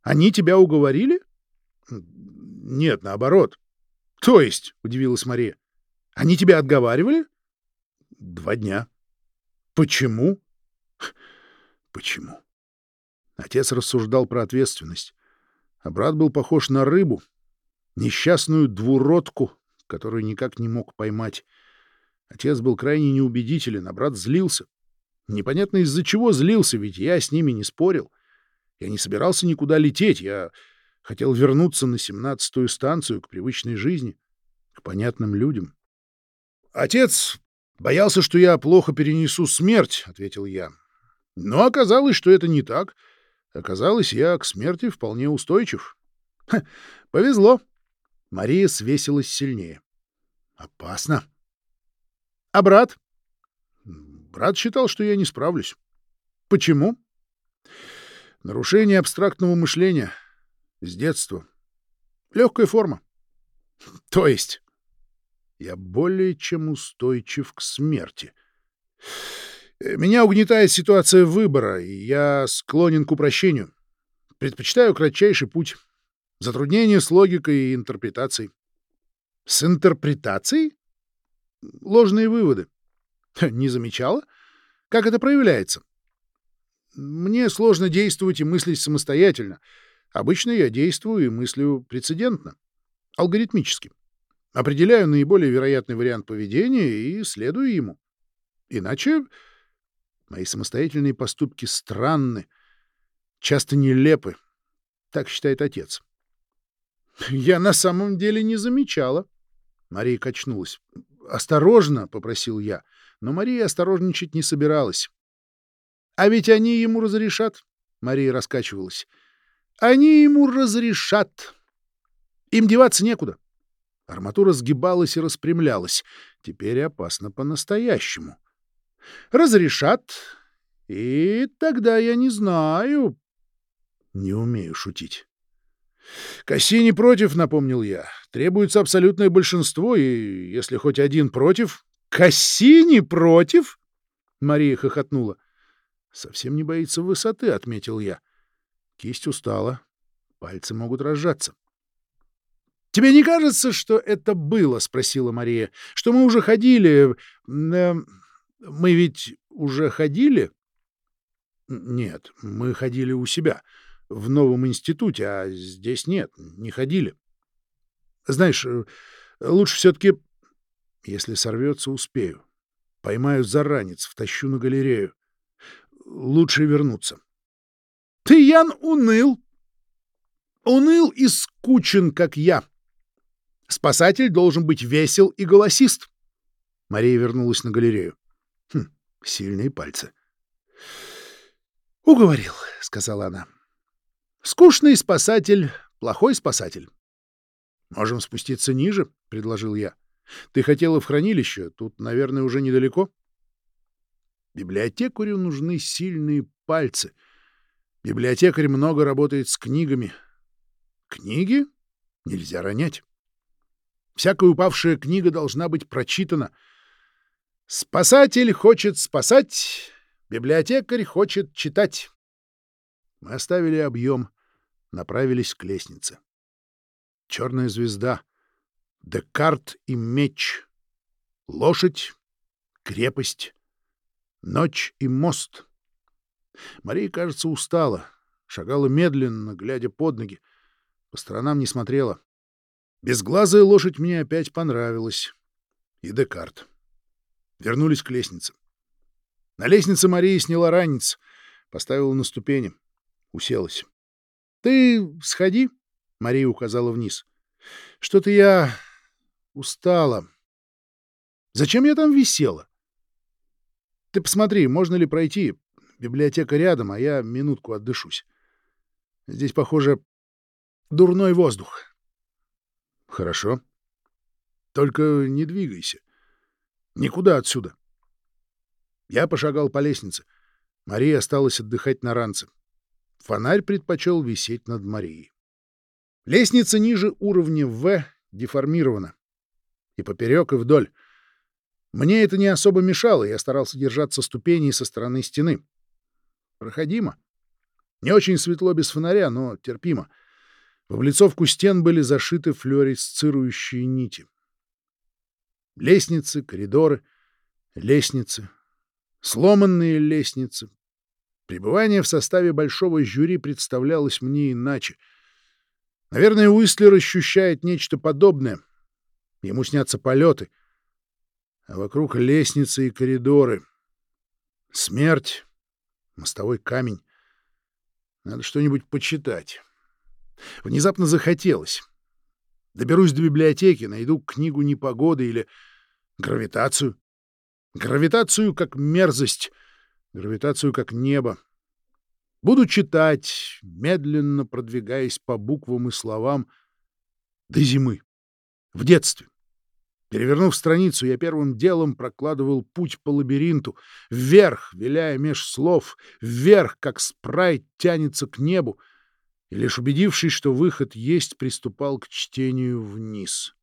Они тебя уговорили? — Нет, наоборот. — То есть, — удивилась Мария, — они тебя отговаривали? — Два дня. Почему? Почему? Отец рассуждал про ответственность, а брат был похож на рыбу, несчастную двуродку, которую никак не мог поймать. Отец был крайне неубедителен, а брат злился. Непонятно из-за чего злился, ведь я с ними не спорил. Я не собирался никуда лететь, я хотел вернуться на семнадцатую станцию к привычной жизни, к понятным людям. Отец Боялся, что я плохо перенесу смерть, — ответил я. Но оказалось, что это не так. Оказалось, я к смерти вполне устойчив. Ха, повезло. Мария свесилась сильнее. Опасно. А брат? Брат считал, что я не справлюсь. Почему? Нарушение абстрактного мышления. С детства. Легкая форма. То есть? Я более чем устойчив к смерти. Э, меня угнетает ситуация выбора, и я склонен к упрощению. Предпочитаю кратчайший путь. Затруднение с логикой и интерпретацией. С интерпретацией? Ложные выводы. Не замечала? Как это проявляется? Мне сложно действовать и мыслить самостоятельно. Обычно я действую и мыслю прецедентно, алгоритмически. Определяю наиболее вероятный вариант поведения и следую ему. Иначе мои самостоятельные поступки странны, часто нелепы. Так считает отец. Я на самом деле не замечала. Мария качнулась. «Осторожно!» — попросил я. Но Мария осторожничать не собиралась. «А ведь они ему разрешат!» — Мария раскачивалась. «Они ему разрешат! Им деваться некуда!» Арматура сгибалась и распрямлялась. Теперь опасно по-настоящему. «Разрешат, и тогда я не знаю...» Не умею шутить. «Кассини против», — напомнил я. «Требуется абсолютное большинство, и если хоть один против...» «Кассини против?» — Мария хохотнула. «Совсем не боится высоты», — отметил я. Кисть устала, пальцы могут разжаться. «Тебе не кажется, что это было?» — спросила Мария. «Что мы уже ходили... Мы ведь уже ходили?» «Нет, мы ходили у себя, в новом институте, а здесь нет, не ходили. Знаешь, э, лучше все-таки... Если сорвется, успею. Поймаю заранец, втащу на галерею. Лучше вернуться». «Ты, Ян, уныл!» «Уныл и скучен, как я!» Спасатель должен быть весел и голосист. Мария вернулась на галерею. Сильные пальцы. «Уговорил», — сказала она. «Скучный спасатель, плохой спасатель». «Можем спуститься ниже», — предложил я. «Ты хотела в хранилище, тут, наверное, уже недалеко». Библиотекарю нужны сильные пальцы. Библиотекарь много работает с книгами. Книги нельзя ронять. Всякая упавшая книга должна быть прочитана. Спасатель хочет спасать, библиотекарь хочет читать. Мы оставили объем, направились к лестнице. Черная звезда, Декарт и меч, лошадь, крепость, ночь и мост. Мария, кажется, устала, шагала медленно, глядя под ноги, по сторонам не смотрела. Безглазая лошадь мне опять понравилась. И Декарт. Вернулись к лестнице. На лестнице Мария сняла ранец, поставила на ступени. Уселась. — Ты сходи, — Мария указала вниз. — Что-то я устала. Зачем я там висела? Ты посмотри, можно ли пройти. Библиотека рядом, а я минутку отдышусь. Здесь, похоже, дурной воздух. Хорошо. Только не двигайся. Никуда отсюда. Я пошагал по лестнице. Мария осталась отдыхать на ранце. Фонарь предпочел висеть над Марией. Лестница ниже уровня В деформирована. И поперек, и вдоль. Мне это не особо мешало, я старался держаться ступеней со стороны стены. Проходимо. Не очень светло без фонаря, но терпимо. — в облицовку стен были зашиты флюоресцирующие нити. Лестницы, коридоры, лестницы, сломанные лестницы. Пребывание в составе большого жюри представлялось мне иначе. Наверное, Уистлер ощущает нечто подобное. Ему снятся полеты. А вокруг лестницы и коридоры. Смерть, мостовой камень. Надо что-нибудь почитать. Внезапно захотелось. Доберусь до библиотеки, найду книгу непогоды или гравитацию. Гравитацию как мерзость, гравитацию как небо. Буду читать, медленно продвигаясь по буквам и словам до зимы, в детстве. Перевернув страницу, я первым делом прокладывал путь по лабиринту, вверх, виляя меж слов, вверх, как спрайт тянется к небу, и лишь убедившись, что выход есть, приступал к чтению вниз.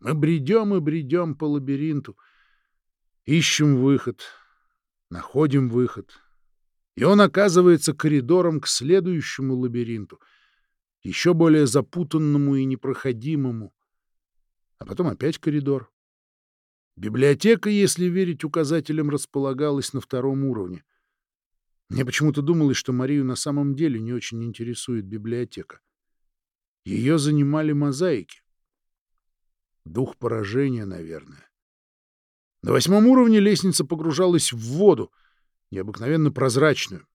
Мы бредем и бредем по лабиринту, ищем выход, Находим выход. И он оказывается коридором к следующему лабиринту, еще более запутанному и непроходимому. А потом опять коридор. Библиотека, если верить указателям, располагалась на втором уровне. Мне почему-то думалось, что Марию на самом деле не очень интересует библиотека. Ее занимали мозаики. Дух поражения, наверное. На восьмом уровне лестница погружалась в воду, необыкновенно прозрачную.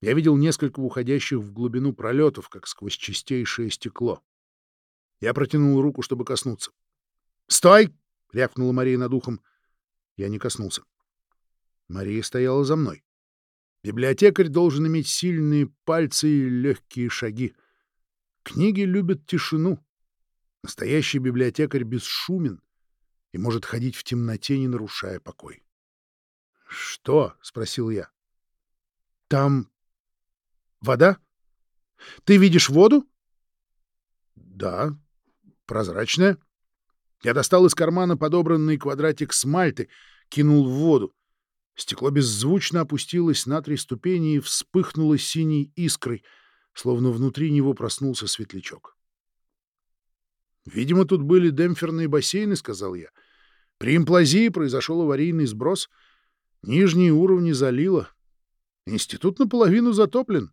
Я видел несколько уходящих в глубину пролетов, как сквозь чистейшее стекло. Я протянул руку, чтобы коснуться. «Стой!» — рявкнула Мария над ухом. Я не коснулся. Мария стояла за мной. Библиотекарь должен иметь сильные пальцы и легкие шаги. Книги любят тишину. Настоящий библиотекарь бесшумен и может ходить в темноте, не нарушая покой. — Что? — спросил я. — Там вода? Ты видишь воду? — Да, прозрачная. Я достал из кармана подобранный квадратик смальты, кинул в воду. Стекло беззвучно опустилось на три ступени и вспыхнуло синей искрой, словно внутри него проснулся светлячок. «Видимо, тут были демпферные бассейны», — сказал я. «При имплазии произошел аварийный сброс. Нижние уровни залило. Институт наполовину затоплен».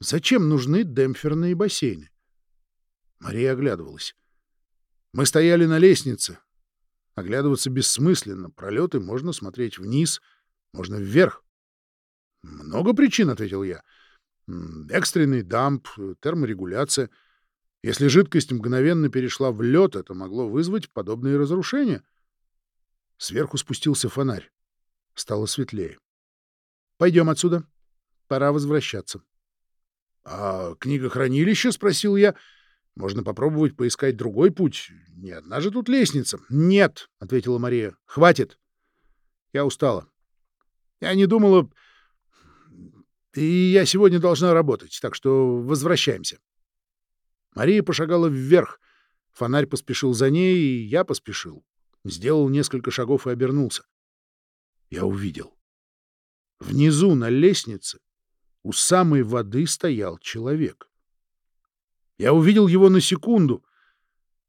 «Зачем нужны демпферные бассейны?» Мария оглядывалась. Мы стояли на лестнице. Оглядываться бессмысленно. Пролеты можно смотреть вниз, можно вверх. «Много причин», — ответил я. «Экстренный дамп, терморегуляция — если жидкость мгновенно перешла в лед, это могло вызвать подобные разрушения. Сверху спустился фонарь. Стало светлее. «Пойдем отсюда. Пора возвращаться». «А книгохранилище?» — спросил я. «Можно попробовать поискать другой путь. Не одна же тут лестница». «Нет», — ответила Мария. «Хватит. Я устала. Я не думала... И я сегодня должна работать, так что возвращаемся». Мария пошагала вверх. Фонарь поспешил за ней, и я поспешил. Сделал несколько шагов и обернулся. Я увидел. Внизу на лестнице у самой воды стоял человек. Я увидел его на секунду.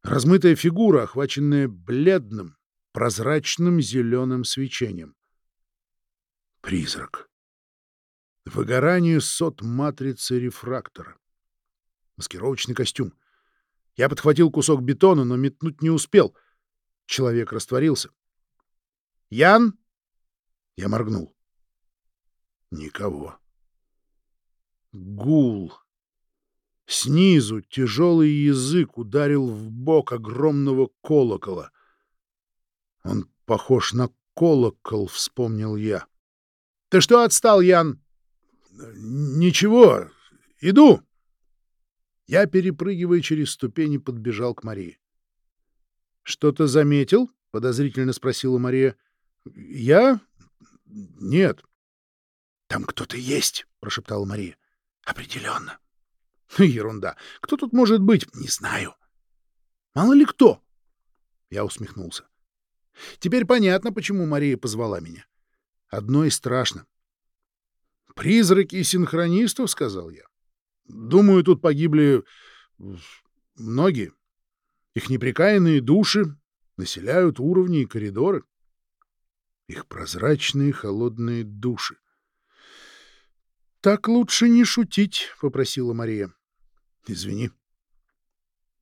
Размытая фигура, охваченная бледным, прозрачным зеленым свечением. Призрак. Выгорание сот матрицы рефрактора маскировочный костюм. Я подхватил кусок бетона, но метнуть не успел. Человек растворился. «Ян?» Я моргнул. Никого. Гул. Снизу тяжелый язык ударил в бок огромного колокола. Он похож на колокол, вспомнил я. — Ты что отстал, Ян? — Ничего, иду. Я, перепрыгивая через ступени, подбежал к Марии. — Что-то заметил? — подозрительно спросила Мария. — Я? Нет. — Там кто-то есть, — прошептала Мария. — Определенно. — Ерунда. Кто тут может быть? — Не знаю. — Мало ли кто. Я усмехнулся. Теперь понятно, почему Мария позвала меня. Одно и страшно. — Призраки синхронистов, — сказал я. Думаю, тут погибли многие. Их непрекаянные души населяют уровни и коридоры. Их прозрачные холодные души. — Так лучше не шутить, — попросила Мария. — Извини.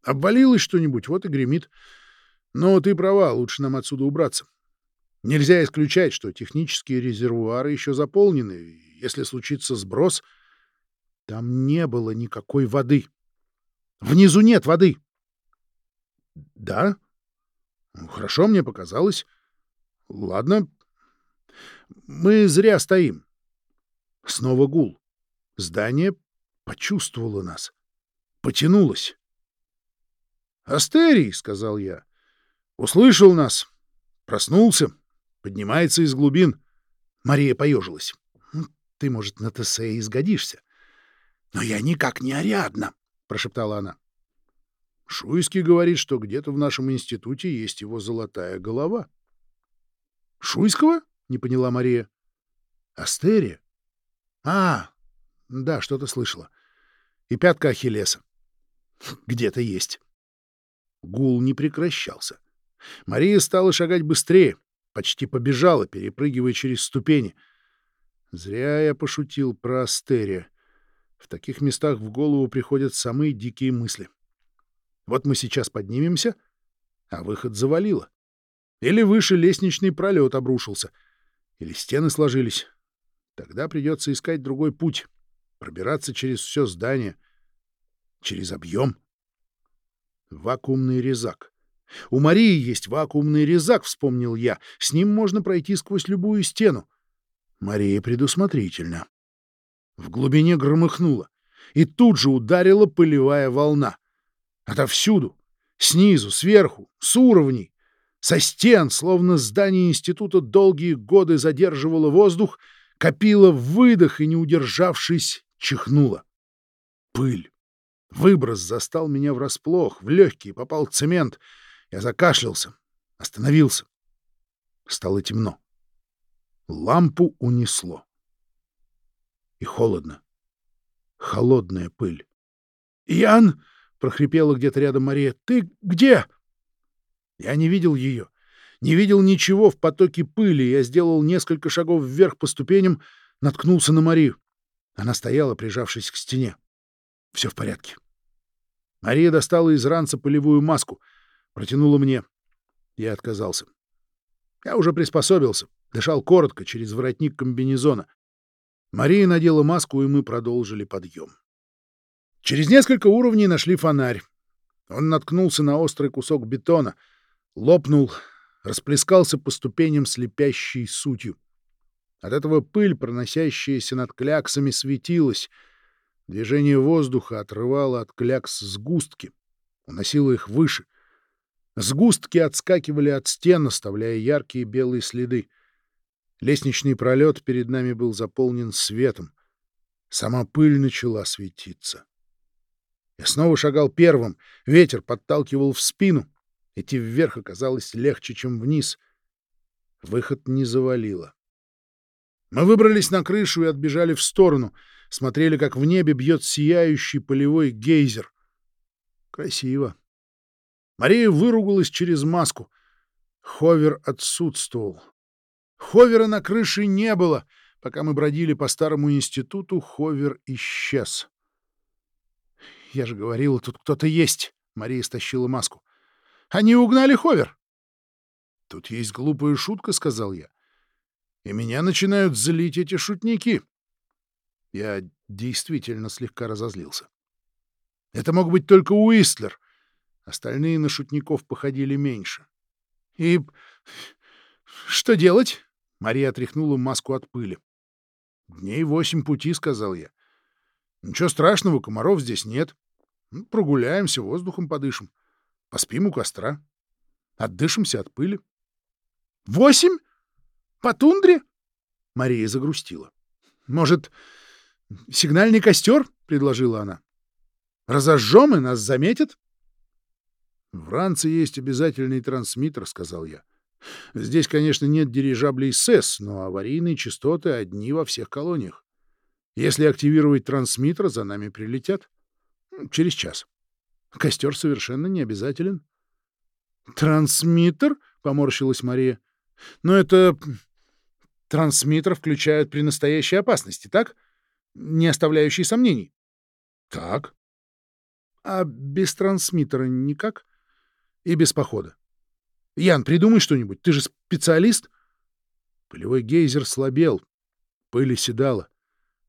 Обвалилось что-нибудь, вот и гремит. Но ты права, лучше нам отсюда убраться. Нельзя исключать, что технические резервуары еще заполнены. Если случится сброс, там не было никакой воды. Внизу нет воды. Да? Ну, хорошо, мне показалось. Ладно. Мы зря стоим. Снова гул. Здание почувствовало нас. Потянулось. «Астерий», — сказал я, — услышал нас. Проснулся. Поднимается из глубин. Мария поежилась. «Ты, может, на ТС и сгодишься. «Но я никак не Ариадна», — прошептала она. «Шуйский говорит, что где-то в нашем институте есть его золотая голова». «Шуйского?» — не поняла Мария. «Астерия? А, да, что-то слышала. И пятка Ахиллеса. Где-то есть». Гул не прекращался. Мария стала шагать быстрее, почти побежала, перепрыгивая через ступени. Зря я пошутил про Астерия. В таких местах в голову приходят самые дикие мысли. Вот мы сейчас поднимемся, а выход завалило. Или выше лестничный пролет обрушился, или стены сложились. Тогда придется искать другой путь, пробираться через все здание, через объем. Вакуумный резак. У Марии есть вакуумный резак, вспомнил я. С ним можно пройти сквозь любую стену. Мария предусмотрительна. В глубине громыхнуло, и тут же ударила пылевая волна. Отовсюду, снизу, сверху, с уровней, со стен, словно здание института долгие годы задерживало воздух, копило выдох и, не удержавшись, чихнуло. Пыль. Выброс застал меня врасплох, в легкие попал цемент. Я закашлялся, остановился. Стало темно. Лампу унесло. И холодно. Холодная пыль. «Ян!» — прохрипела где-то рядом Мария. «Ты где?» Я не видел ее. Не видел ничего в потоке пыли. Я сделал несколько шагов вверх по ступеням, наткнулся на Марию. Она стояла, прижавшись к стене. Все в порядке. Мария достала из ранца полевую маску, протянула мне. Я отказался. Я уже приспособился, дышал коротко, через воротник комбинезона. Мария надела маску, и мы продолжили подъем. Через несколько уровней нашли фонарь. Он наткнулся на острый кусок бетона, лопнул, расплескался по ступеням слепящей сутью. От этого пыль, проносящаяся над кляксами, светилась. Движение воздуха отрывало от клякс сгустки, уносило их выше. Сгустки отскакивали от стен, оставляя яркие белые следы. Лестничный пролет перед нами был заполнен светом. Сама пыль начала светиться. Я снова шагал первым, ветер подталкивал в спину. Идти вверх оказалось легче, чем вниз. Выход не завалило. Мы выбрались на крышу и отбежали в сторону, смотрели, как в небе бьет сияющий полевой гейзер. Красиво. Мария выругалась через маску. Ховер отсутствовал. Ховера на крыше не было. Пока мы бродили по старому институту, Ховер исчез. «Я же говорила, тут кто-то есть!» — Мария стащила маску. «Они угнали Ховер!» «Тут есть глупая шутка», — сказал я. «И меня начинают злить эти шутники». Я действительно слегка разозлился. Это мог быть только Уистлер. Остальные на шутников походили меньше. «И что делать?» Мария отряхнула маску от пыли. «Дней восемь пути», — сказал я. «Ничего страшного, комаров здесь нет. Ну, прогуляемся, воздухом подышим. Поспим у костра. Отдышимся от пыли». «Восемь? По тундре?» Мария загрустила. «Может, сигнальный костер?» — предложила она. «Разожжем, и нас заметят?» «В ранце есть обязательный трансмиттер», — сказал я. Здесь, конечно, нет дирижаблей СЭС, но аварийные частоты одни во всех колониях. Если активировать трансмиттер, за нами прилетят. Через час. Костер совершенно не обязателен. «Трансмиттер?» — поморщилась Мария. «Но это... Трансмиттер включают при настоящей опасности, так? Не оставляющий сомнений». «Так». «А без трансмиттера никак? И без похода?» Ян, придумай что-нибудь, ты же специалист. Полевой гейзер слабел, пыль оседала,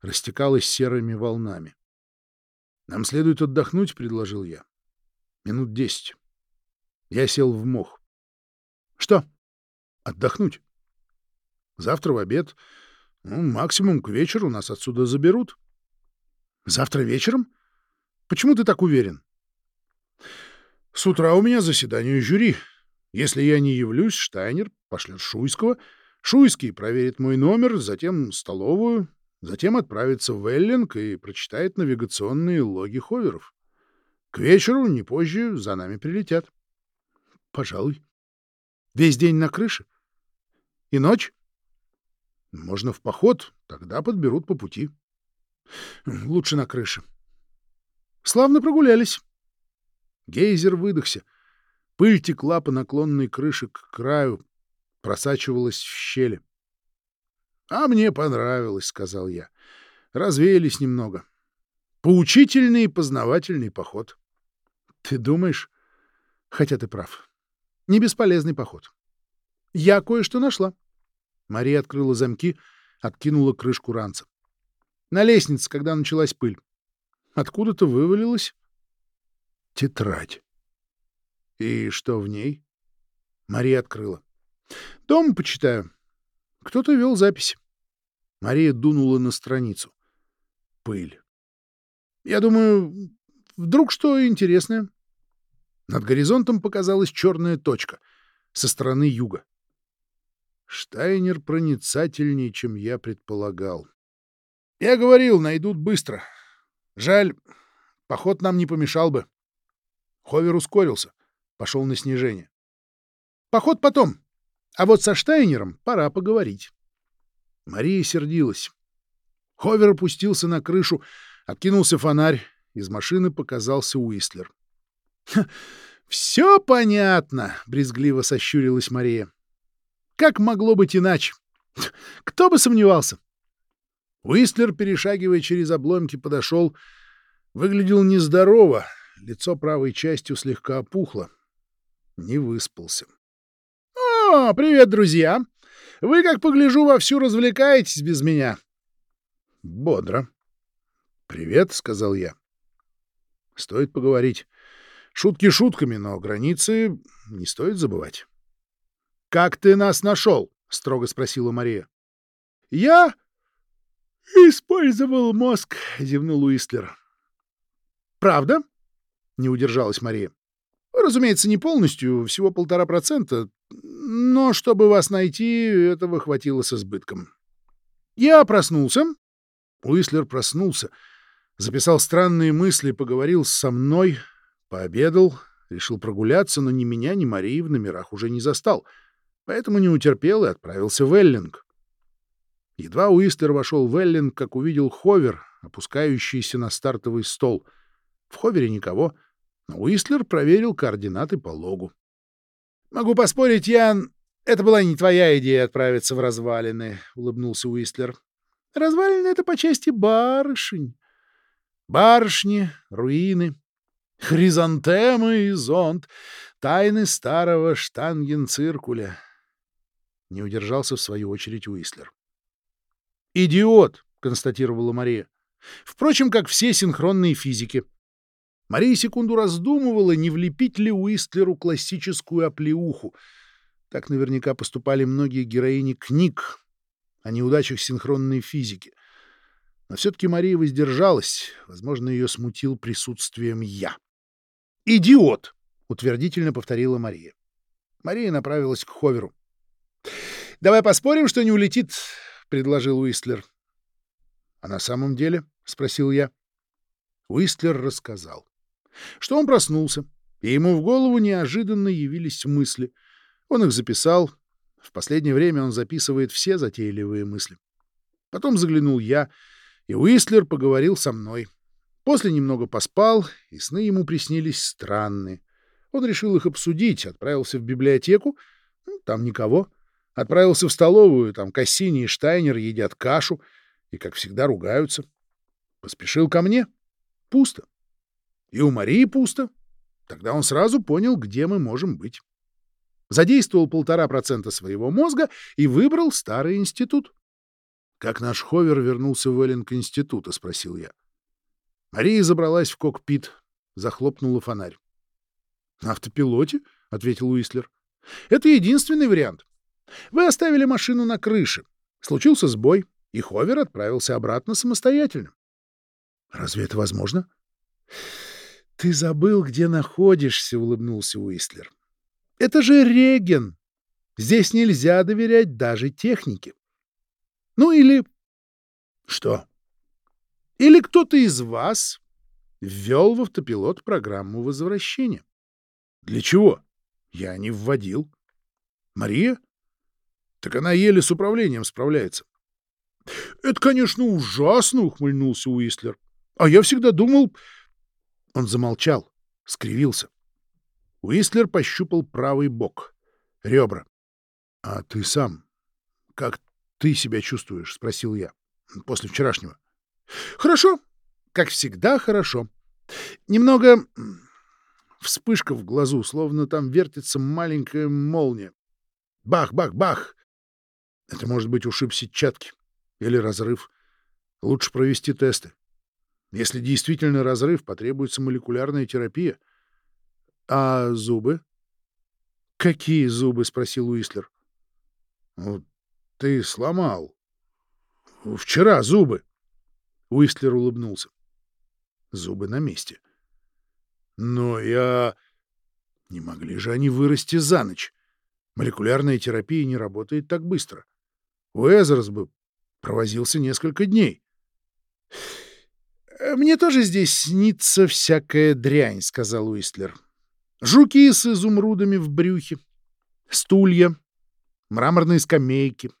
растекалась серыми волнами. Нам следует отдохнуть, предложил я. Минут десять. Я сел в мох. Что? Отдохнуть. Завтра в обед, ну, максимум к вечеру нас отсюда заберут. Завтра вечером? Почему ты так уверен? С утра у меня заседание жюри, если я не явлюсь, Штайнер пошлет Шуйского, Шуйский проверит мой номер, затем столовую, затем отправится в Эллинг и прочитает навигационные логи ховеров. К вечеру, не позже, за нами прилетят. Пожалуй. Весь день на крыше? И ночь? Можно в поход, тогда подберут по пути. Лучше на крыше. Славно прогулялись. Гейзер выдохся. Пыль текла по наклонной крыше к краю, просачивалась в щели. — А мне понравилось, — сказал я. Развеялись немного. Поучительный и познавательный поход. — Ты думаешь? Хотя ты прав. Не бесполезный поход. Я кое-что нашла. Мария открыла замки, откинула крышку ранца. На лестнице, когда началась пыль. Откуда-то вывалилась тетрадь. И что в ней? Мария открыла. Дома почитаю. Кто-то вел запись. Мария дунула на страницу. Пыль. Я думаю, вдруг что интересное. Над горизонтом показалась черная точка со стороны юга. Штайнер проницательнее, чем я предполагал. Я говорил, найдут быстро. Жаль, поход нам не помешал бы. Ховер ускорился, пошел на снижение. Поход потом. А вот со Штайнером пора поговорить. Мария сердилась. Ховер опустился на крышу, откинулся фонарь. Из машины показался Уистлер. — Все понятно, — брезгливо сощурилась Мария. Как могло быть иначе? Кто бы сомневался? Уистлер, перешагивая через обломки, подошел. Выглядел нездорово, лицо правой частью слегка опухло. Не выспался. — О, привет, друзья! Вы, как погляжу, вовсю развлекаетесь без меня. — Бодро. — Привет, — сказал я. — Стоит поговорить. Шутки шутками, но границы не стоит забывать. «Как ты нас нашел?» — строго спросила Мария. «Я использовал мозг», — зевнул Уистлер. «Правда?» — не удержалась Мария. «Разумеется, не полностью, всего полтора процента, но чтобы вас найти, этого хватило с избытком. Я проснулся». Уистлер проснулся, записал странные мысли, поговорил со мной, пообедал, решил прогуляться, но ни меня, ни Марии в номерах уже не застал — поэтому не утерпел и отправился в Эллинг. Едва Уистер вошел в Эллинг, как увидел ховер, опускающийся на стартовый стол. В ховере никого, Уистлер проверил координаты по логу. — Могу поспорить, Ян, это была не твоя идея отправиться в развалины, — улыбнулся Уистлер. — Развалины — это по части барышень. Барышни, руины, хризантемы и зонт, тайны старого штангенциркуля. Не удержался в свою очередь Уислер. «Идиот!» — констатировала Мария. «Впрочем, как все синхронные физики». Мария секунду раздумывала, не влепить ли Уистлеру классическую оплеуху. Так наверняка поступали многие героини книг о неудачах синхронной физики. Но все-таки Мария воздержалась. Возможно, ее смутил присутствием «я». «Идиот!» — утвердительно повторила Мария. Мария направилась к Ховеру. «Давай поспорим, что не улетит», — предложил Уистлер. «А на самом деле?» — спросил я. Уистлер рассказал, что он проснулся, и ему в голову неожиданно явились мысли. Он их записал. В последнее время он записывает все затейливые мысли. Потом заглянул я, и Уистлер поговорил со мной. После немного поспал, и сны ему приснились странные. Он решил их обсудить, отправился в библиотеку. Ну, там никого. Отправился в столовую, там Кассини и Штайнер едят кашу и, как всегда, ругаются. Поспешил ко мне. Пусто. И у Марии пусто. Тогда он сразу понял, где мы можем быть. Задействовал полтора процента своего мозга и выбрал старый институт. — Как наш ховер вернулся в Эллинг института? — спросил я. Мария забралась в кокпит, захлопнула фонарь. — На автопилоте? — ответил Уислер. — Это единственный вариант. Вы оставили машину на крыше. Случился сбой, и Ховер отправился обратно самостоятельно. Разве это возможно? Ты забыл, где находишься, улыбнулся Уистлер. Это же Реген. Здесь нельзя доверять даже технике. Ну или... Что? Или кто-то из вас ввел в автопилот программу возвращения. Для чего? Я не вводил. Мария? Так она еле с управлением справляется. — Это, конечно, ужасно, — ухмыльнулся Уистлер. — А я всегда думал... Он замолчал, скривился. Уистлер пощупал правый бок, ребра. — А ты сам? Как ты себя чувствуешь? — спросил я. — После вчерашнего. — Хорошо. Как всегда, хорошо. Немного вспышка в глазу, словно там вертится маленькая молния. Бах, бах, бах! Это может быть ушиб сетчатки или разрыв. Лучше провести тесты. Если действительно разрыв, потребуется молекулярная терапия. А зубы? Какие зубы? спросил Уислер. Ну, ты сломал. Вчера зубы. Уистлер улыбнулся. Зубы на месте. Но я... Не могли же они вырасти за ночь. Молекулярная терапия не работает так быстро. Уэзерс бы провозился несколько дней. «Э, «Мне тоже здесь снится всякая дрянь», — сказал Уистлер. «Жуки с изумрудами в брюхе, стулья, мраморные скамейки,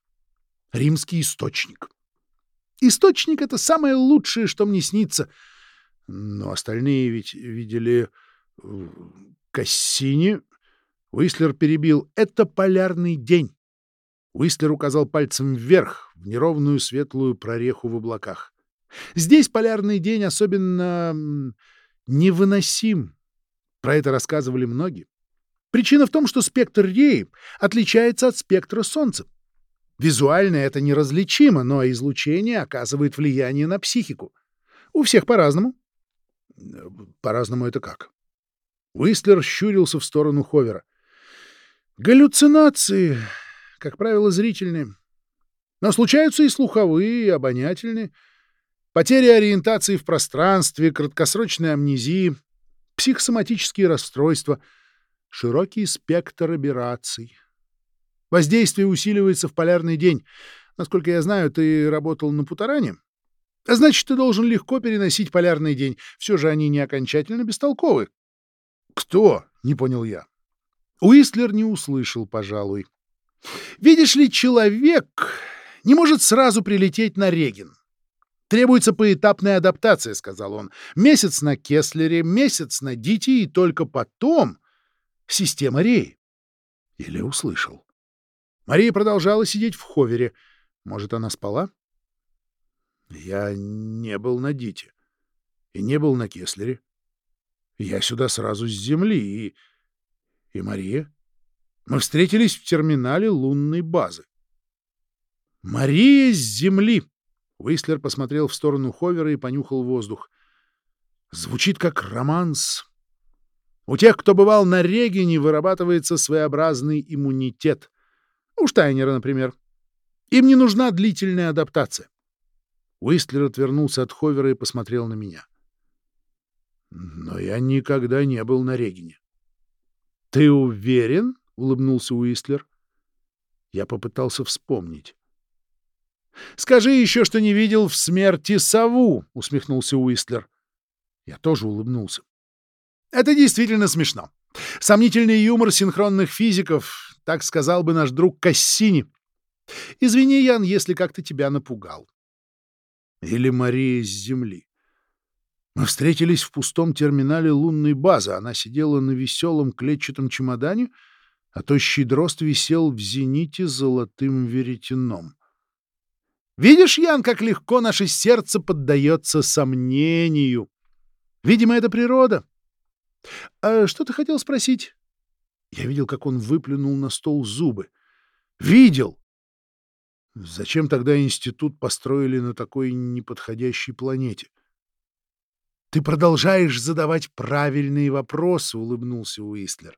римский источник. Источник — это самое лучшее, что мне снится. Но остальные ведь видели э, Кассини. Уистлер перебил. Это полярный день. Уистлер указал пальцем вверх, в неровную светлую прореху в облаках. Здесь полярный день особенно невыносим. Про это рассказывали многие. Причина в том, что спектр Реи отличается от спектра Солнца. Визуально это неразличимо, но излучение оказывает влияние на психику. У всех по-разному. По-разному это как? Уистлер щурился в сторону Ховера. Галлюцинации, как правило, зрительные. Но случаются и слуховые, и обонятельные. Потеря ориентации в пространстве, краткосрочная амнезия, психосоматические расстройства, широкий спектр операций. Воздействие усиливается в полярный день. Насколько я знаю, ты работал на Путаране. А значит, ты должен легко переносить полярный день. Все же они не окончательно бестолковы. Кто? Не понял я. Уистлер не услышал, пожалуй. Видишь ли, человек не может сразу прилететь на Реген. Требуется поэтапная адаптация, сказал он. Месяц на Кеслере, месяц на Дите и только потом система Реи. Или услышал. Мария продолжала сидеть в ховере. Может, она спала? Я не был на Дите. И не был на Кеслере. Я сюда сразу с земли. И... И Мария? Мы встретились в терминале лунной базы. «Мария с земли!» Уистлер посмотрел в сторону Ховера и понюхал воздух. «Звучит как романс. У тех, кто бывал на Регине, вырабатывается своеобразный иммунитет. У Штайнера, например. Им не нужна длительная адаптация. Уистлер отвернулся от Ховера и посмотрел на меня. Но я никогда не был на Регине. — Ты уверен? — улыбнулся Уистлер. Я попытался вспомнить. — Скажи еще, что не видел в смерти сову, — усмехнулся Уистлер. Я тоже улыбнулся. — Это действительно смешно. Сомнительный юмор синхронных физиков, так сказал бы наш друг Кассини. Извини, Ян, если как-то тебя напугал. Или Мария с Земли. Мы встретились в пустом терминале лунной базы. Она сидела на веселом клетчатом чемодане, а тощий дрозд висел в зените золотым веретеном. Видишь, Ян, как легко наше сердце поддается сомнению. Видимо, это природа. А что ты хотел спросить? Я видел, как он выплюнул на стол зубы. Видел! Зачем тогда институт построили на такой неподходящей планете? Ты продолжаешь задавать правильные вопросы, улыбнулся Уистлер.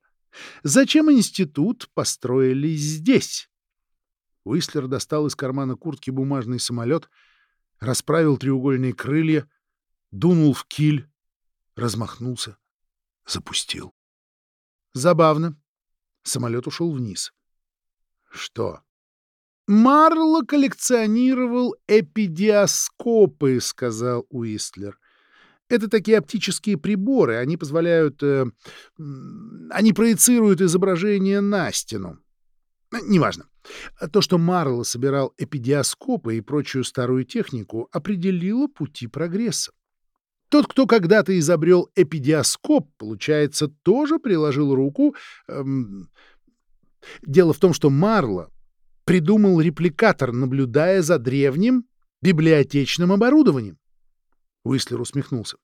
Зачем институт построили здесь? Уистлер достал из кармана куртки бумажный самолет, расправил треугольные крылья, дунул в киль, размахнулся, запустил. Забавно. Самолет ушел вниз. Что? Марло коллекционировал эпидиоскопы, сказал Уистлер. Это такие оптические приборы, они позволяют... Э, они проецируют изображение на стену. Неважно. А то, что Марло собирал эпидиоскопы и прочую старую технику, определило пути прогресса. Тот, кто когда-то изобрел эпидиоскоп, получается, тоже приложил руку... Эм... Дело в том, что Марло придумал репликатор, наблюдая за древним библиотечным оборудованием. Уислер усмехнулся.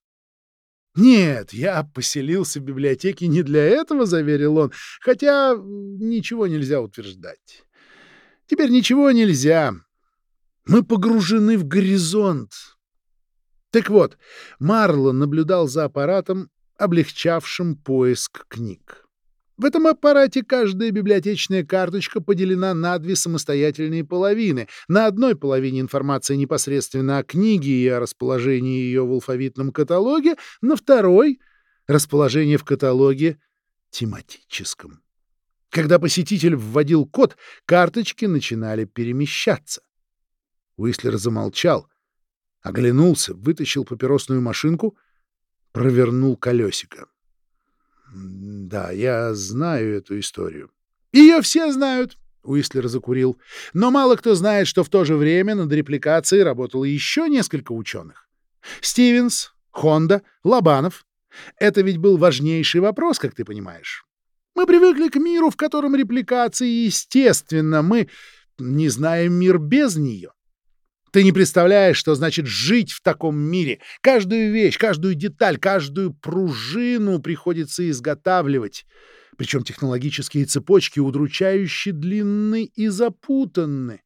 «Нет, я поселился в библиотеке не для этого», — заверил он, «хотя ничего нельзя утверждать. Теперь ничего нельзя. Мы погружены в горизонт. Так вот, Марло наблюдал за аппаратом, облегчавшим поиск книг. В этом аппарате каждая библиотечная карточка поделена на две самостоятельные половины. На одной половине информация непосредственно о книге и о расположении ее в алфавитном каталоге, на второй — расположение в каталоге тематическом. Когда посетитель вводил код, карточки начинали перемещаться. Уислер замолчал, оглянулся, вытащил папиросную машинку, провернул колесико. Да, я знаю эту историю. Ее все знают, Уистлер закурил. Но мало кто знает, что в то же время над репликацией работало еще несколько ученых. Стивенс, Хонда, Лобанов. Это ведь был важнейший вопрос, как ты понимаешь. Мы привыкли к миру, в котором репликации естественно. Мы не знаем мир без нее. Ты не представляешь, что значит жить в таком мире. Каждую вещь, каждую деталь, каждую пружину приходится изготавливать. Причем технологические цепочки удручающе длинны и запутанны.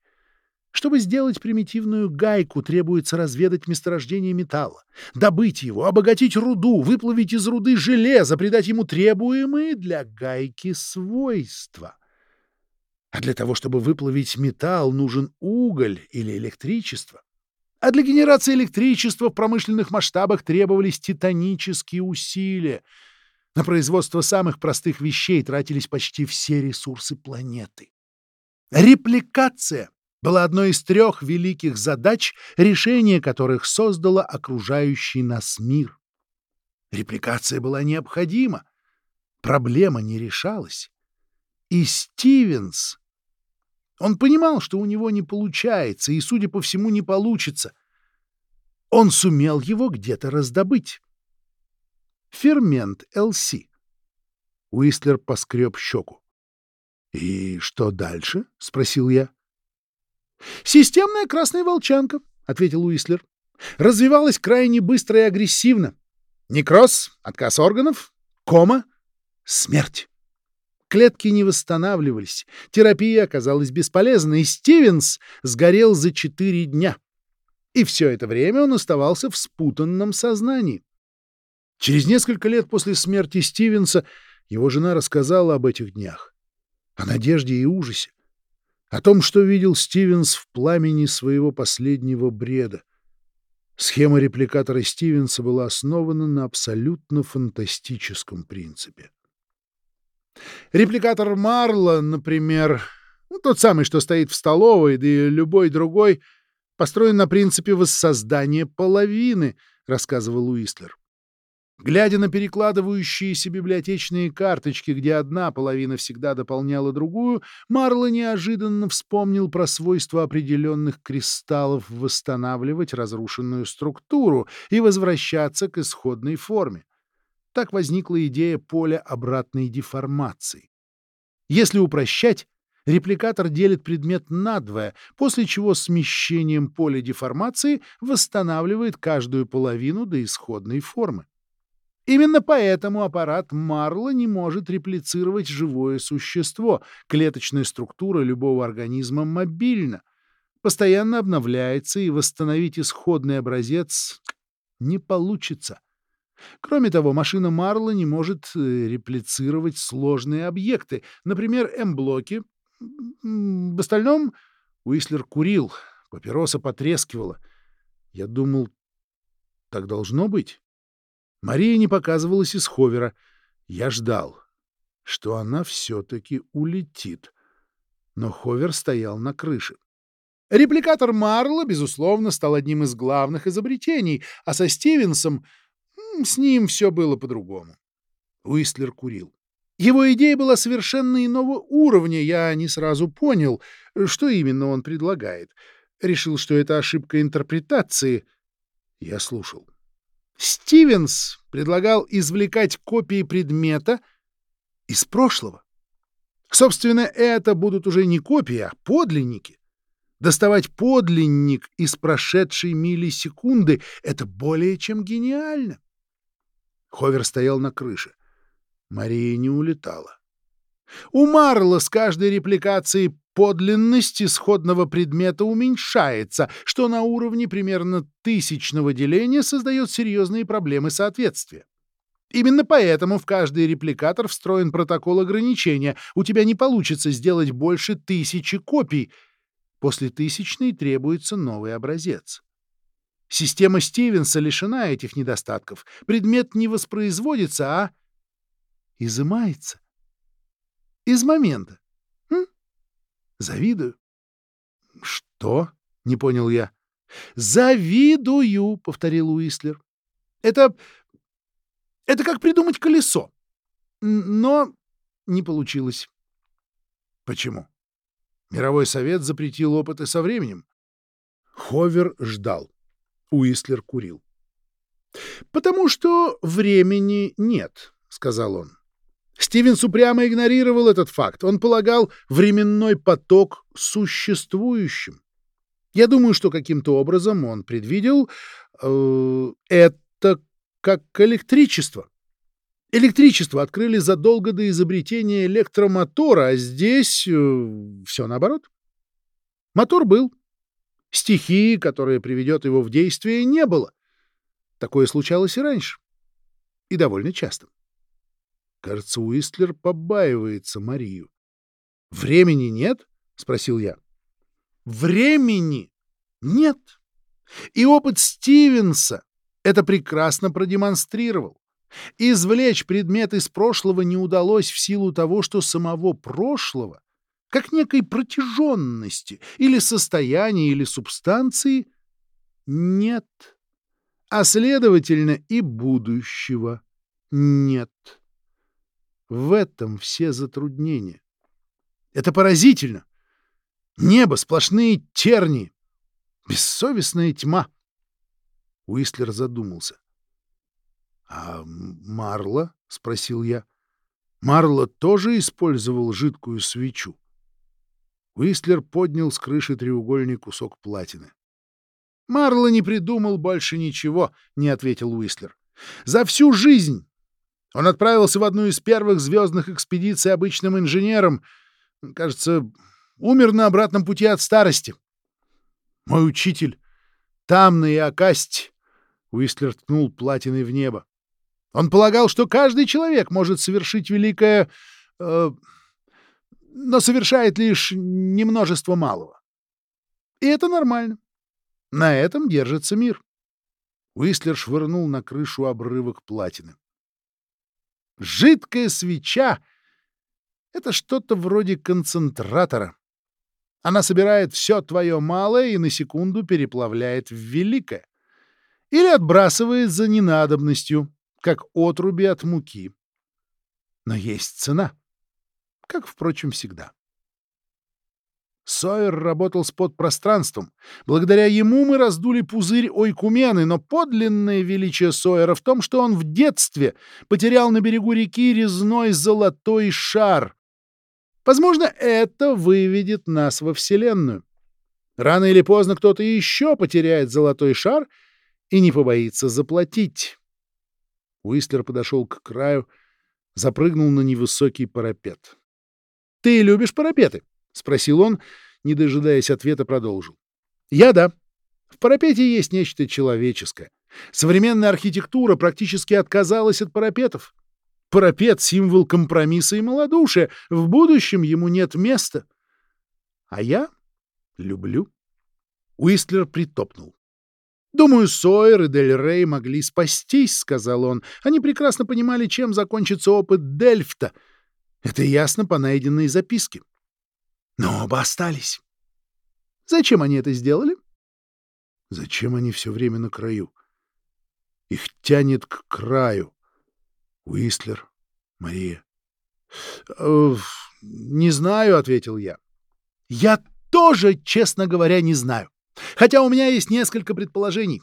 Чтобы сделать примитивную гайку, требуется разведать месторождение металла, добыть его, обогатить руду, выплавить из руды железо, придать ему требуемые для гайки свойства. А для того, чтобы выплавить металл, нужен уголь или электричество. А для генерации электричества в промышленных масштабах требовались титанические усилия. На производство самых простых вещей тратились почти все ресурсы планеты. Репликация была одной из трех великих задач, решение которых создало окружающий нас мир. Репликация была необходима, проблема не решалась. И Стивенс он понимал, что у него не получается, и, судя по всему, не получится. Он сумел его где-то раздобыть. Фермент ЛС. Уистлер поскреб щеку. «И что дальше?» — спросил я. «Системная красная волчанка», — ответил Уистлер. «Развивалась крайне быстро и агрессивно. Некроз, отказ органов, кома, смерть. Клетки не восстанавливались, терапия оказалась бесполезной, и Стивенс сгорел за четыре дня. И все это время он оставался в спутанном сознании. Через несколько лет после смерти Стивенса его жена рассказала об этих днях, о надежде и ужасе, о том, что видел Стивенс в пламени своего последнего бреда. Схема репликатора Стивенса была основана на абсолютно фантастическом принципе. Репликатор Марла, например, ну, тот самый, что стоит в столовой, да и любой другой, построен на принципе воссоздания половины, рассказывал Уистлер. Глядя на перекладывающиеся библиотечные карточки, где одна половина всегда дополняла другую, Марло неожиданно вспомнил про свойство определенных кристаллов восстанавливать разрушенную структуру и возвращаться к исходной форме. Так возникла идея поля обратной деформации. Если упрощать, репликатор делит предмет надвое, после чего смещением поля деформации восстанавливает каждую половину до исходной формы. Именно поэтому аппарат Марла не может реплицировать живое существо. Клеточная структура любого организма мобильна, постоянно обновляется, и восстановить исходный образец не получится. Кроме того, машина Марла не может э, реплицировать сложные объекты, например, М-блоки. В остальном Уислер курил, папироса потрескивала. Я думал, так должно быть. Мария не показывалась из ховера. Я ждал, что она все-таки улетит. Но ховер стоял на крыше. Репликатор Марла, безусловно, стал одним из главных изобретений, а со Стивенсом с ним все было по-другому. Уистлер курил. Его идея была совершенно иного уровня, я не сразу понял, что именно он предлагает. Решил, что это ошибка интерпретации. Я слушал. Стивенс предлагал извлекать копии предмета из прошлого. Собственно, это будут уже не копии, а подлинники. Доставать подлинник из прошедшей миллисекунды — это более чем гениально. Ховер стоял на крыше. Мария не улетала. У Марла с каждой репликацией подлинность исходного предмета уменьшается, что на уровне примерно тысячного деления создает серьезные проблемы соответствия. Именно поэтому в каждый репликатор встроен протокол ограничения. У тебя не получится сделать больше тысячи копий. После тысячной требуется новый образец. Система Стивенса лишена этих недостатков. Предмет не воспроизводится, а изымается. Из момента. Завидую. Что? Не понял я. Завидую, повторил Уислер. Это это как придумать колесо. Но не получилось. Почему? Мировой совет запретил опыты со временем. Ховер ждал. Уислер курил. «Потому что времени нет», — сказал он. Стивенс упрямо игнорировал этот факт. Он полагал временной поток существующим. Я думаю, что каким-то образом он предвидел э, это как электричество. Электричество открыли задолго до изобретения электромотора, а здесь э, все наоборот. Мотор был. Стихии, которая приведет его в действие, не было. Такое случалось и раньше. И довольно часто. Кажется, Уистлер побаивается Марию. «Времени нет?» — спросил я. «Времени нет!» И опыт Стивенса это прекрасно продемонстрировал. Извлечь предмет из прошлого не удалось в силу того, что самого прошлого, как некой протяженности или состояния или субстанции, нет. А следовательно и будущего нет. В этом все затруднения. Это поразительно. Небо, сплошные тернии, бессовестная тьма — Уистлер задумался. — А Марло? — спросил я. — Марло тоже использовал жидкую свечу? Уистлер поднял с крыши треугольный кусок платины. — Марло не придумал больше ничего, — не ответил Уистлер. — За всю жизнь он отправился в одну из первых звездных экспедиций обычным инженером. Кажется, умер на обратном пути от старости. Мой учитель там, на Иокасте, Уистлер ткнул платиной в небо. Он полагал, что каждый человек может совершить великое... Э, но совершает лишь немножество малого. И это нормально. На этом держится мир. Уистлер швырнул на крышу обрывок платины. Жидкая свеча — это что-то вроде концентратора. Она собирает все твое малое и на секунду переплавляет в великое или отбрасывает за ненадобностью, как отруби от муки. Но есть цена, как, впрочем, всегда. Сойер работал с подпространством. Благодаря ему мы раздули пузырь Ойкумены, но подлинное величие Сойера в том, что он в детстве потерял на берегу реки резной золотой шар. Возможно, это выведет нас во Вселенную. Рано или поздно кто-то еще потеряет золотой шар — и не побоится заплатить. Уистлер подошел к краю, запрыгнул на невысокий парапет. — Ты любишь парапеты? — спросил он, не дожидаясь ответа, продолжил. — Я да. В парапете есть нечто человеческое. Современная архитектура практически отказалась от парапетов. Парапет — символ компромисса и малодушия. В будущем ему нет места. А я люблю. Уистлер притопнул. «Думаю, Сойер и Дель Рей могли спастись», — сказал он. «Они прекрасно понимали, чем закончится опыт Дельфта. Это ясно по найденной записке. Но оба остались. Зачем они это сделали?» «Зачем они все время на краю? Их тянет к краю. Уистлер, Мария. «Э, «Не знаю», — ответил я. «Я тоже, честно говоря, не знаю. Хотя у меня есть несколько предположений.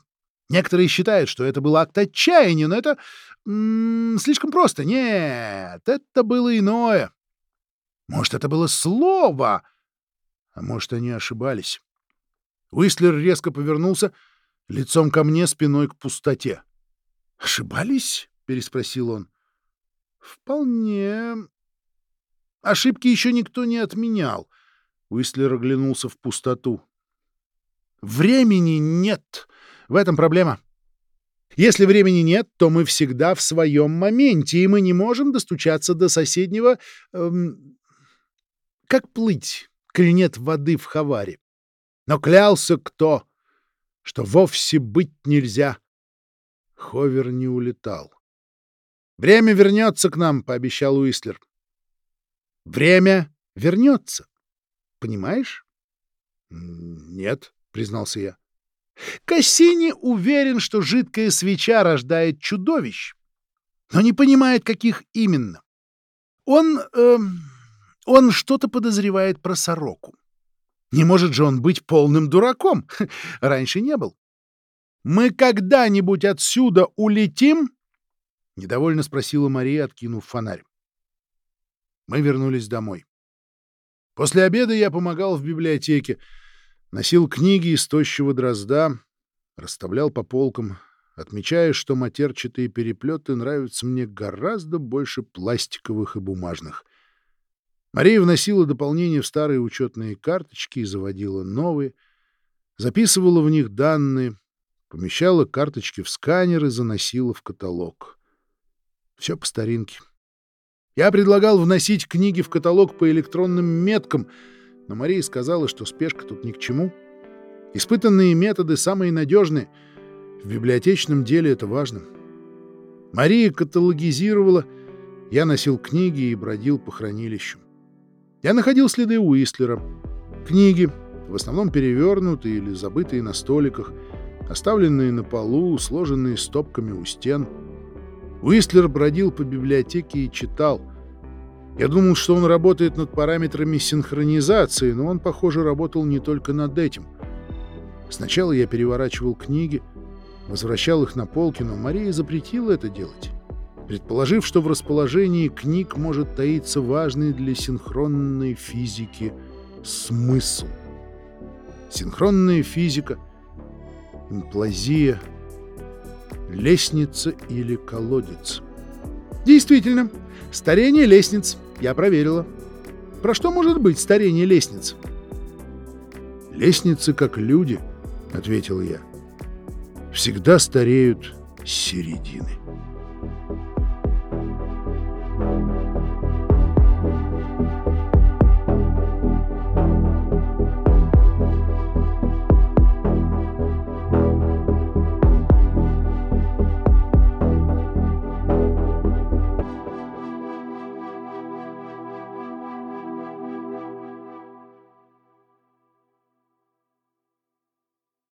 Некоторые считают, что это был акт отчаяния, но это м -м, слишком просто. Нет, это было иное. Может, это было слово, а может, они ошибались. Уистлер резко повернулся, лицом ко мне, спиной к пустоте. «Ошибались?» — переспросил он. «Вполне. Ошибки еще никто не отменял». Уистлер оглянулся в пустоту. «Времени нет. В этом проблема. Если времени нет, то мы всегда в своем моменте, и мы не можем достучаться до соседнего... Эм, как плыть, коль нет воды в Хаваре. Но клялся кто, что вовсе быть нельзя. Ховер не улетал. «Время вернется к нам», — пообещал Уистлер. «Время вернется. Понимаешь?» «Нет», — признался я. Кассини уверен, что жидкая свеча рождает чудовищ, но не понимает, каких именно. Он... Э, он что-то подозревает про сороку. Не может же он быть полным дураком. Раньше не был. «Мы когда-нибудь отсюда улетим?» — недовольно спросила Мария, откинув фонарь. Мы вернулись домой. После обеда я помогал в библиотеке, носил книги из тощего дрозда, расставлял по полкам, отмечая, что матерчатые переплеты нравятся мне гораздо больше пластиковых и бумажных. Мария вносила дополнения в старые учетные карточки и заводила новые, записывала в них данные, помещала карточки в сканер и заносила в каталог. Все по старинке. Я предлагал вносить книги в каталог по электронным меткам — но Мария сказала, что спешка тут ни к чему. Испытанные методы самые надежные. В библиотечном деле это важно. Мария каталогизировала, я носил книги и бродил по хранилищу. Я находил следы Уистлера. Книги, в основном перевернутые или забытые на столиках, оставленные на полу, сложенные стопками у стен. Уистлер бродил по библиотеке и читал — я думал, что он работает над параметрами синхронизации, но он, похоже, работал не только над этим. Сначала я переворачивал книги, возвращал их на полки, но Мария запретила это делать, предположив, что в расположении книг может таиться важный для синхронной физики смысл. Синхронная физика, имплазия, лестница или колодец. Действительно, старение лестниц — я проверила. Про что может быть старение лестниц? Лестницы как люди, — ответил я. Всегда стареют с середины.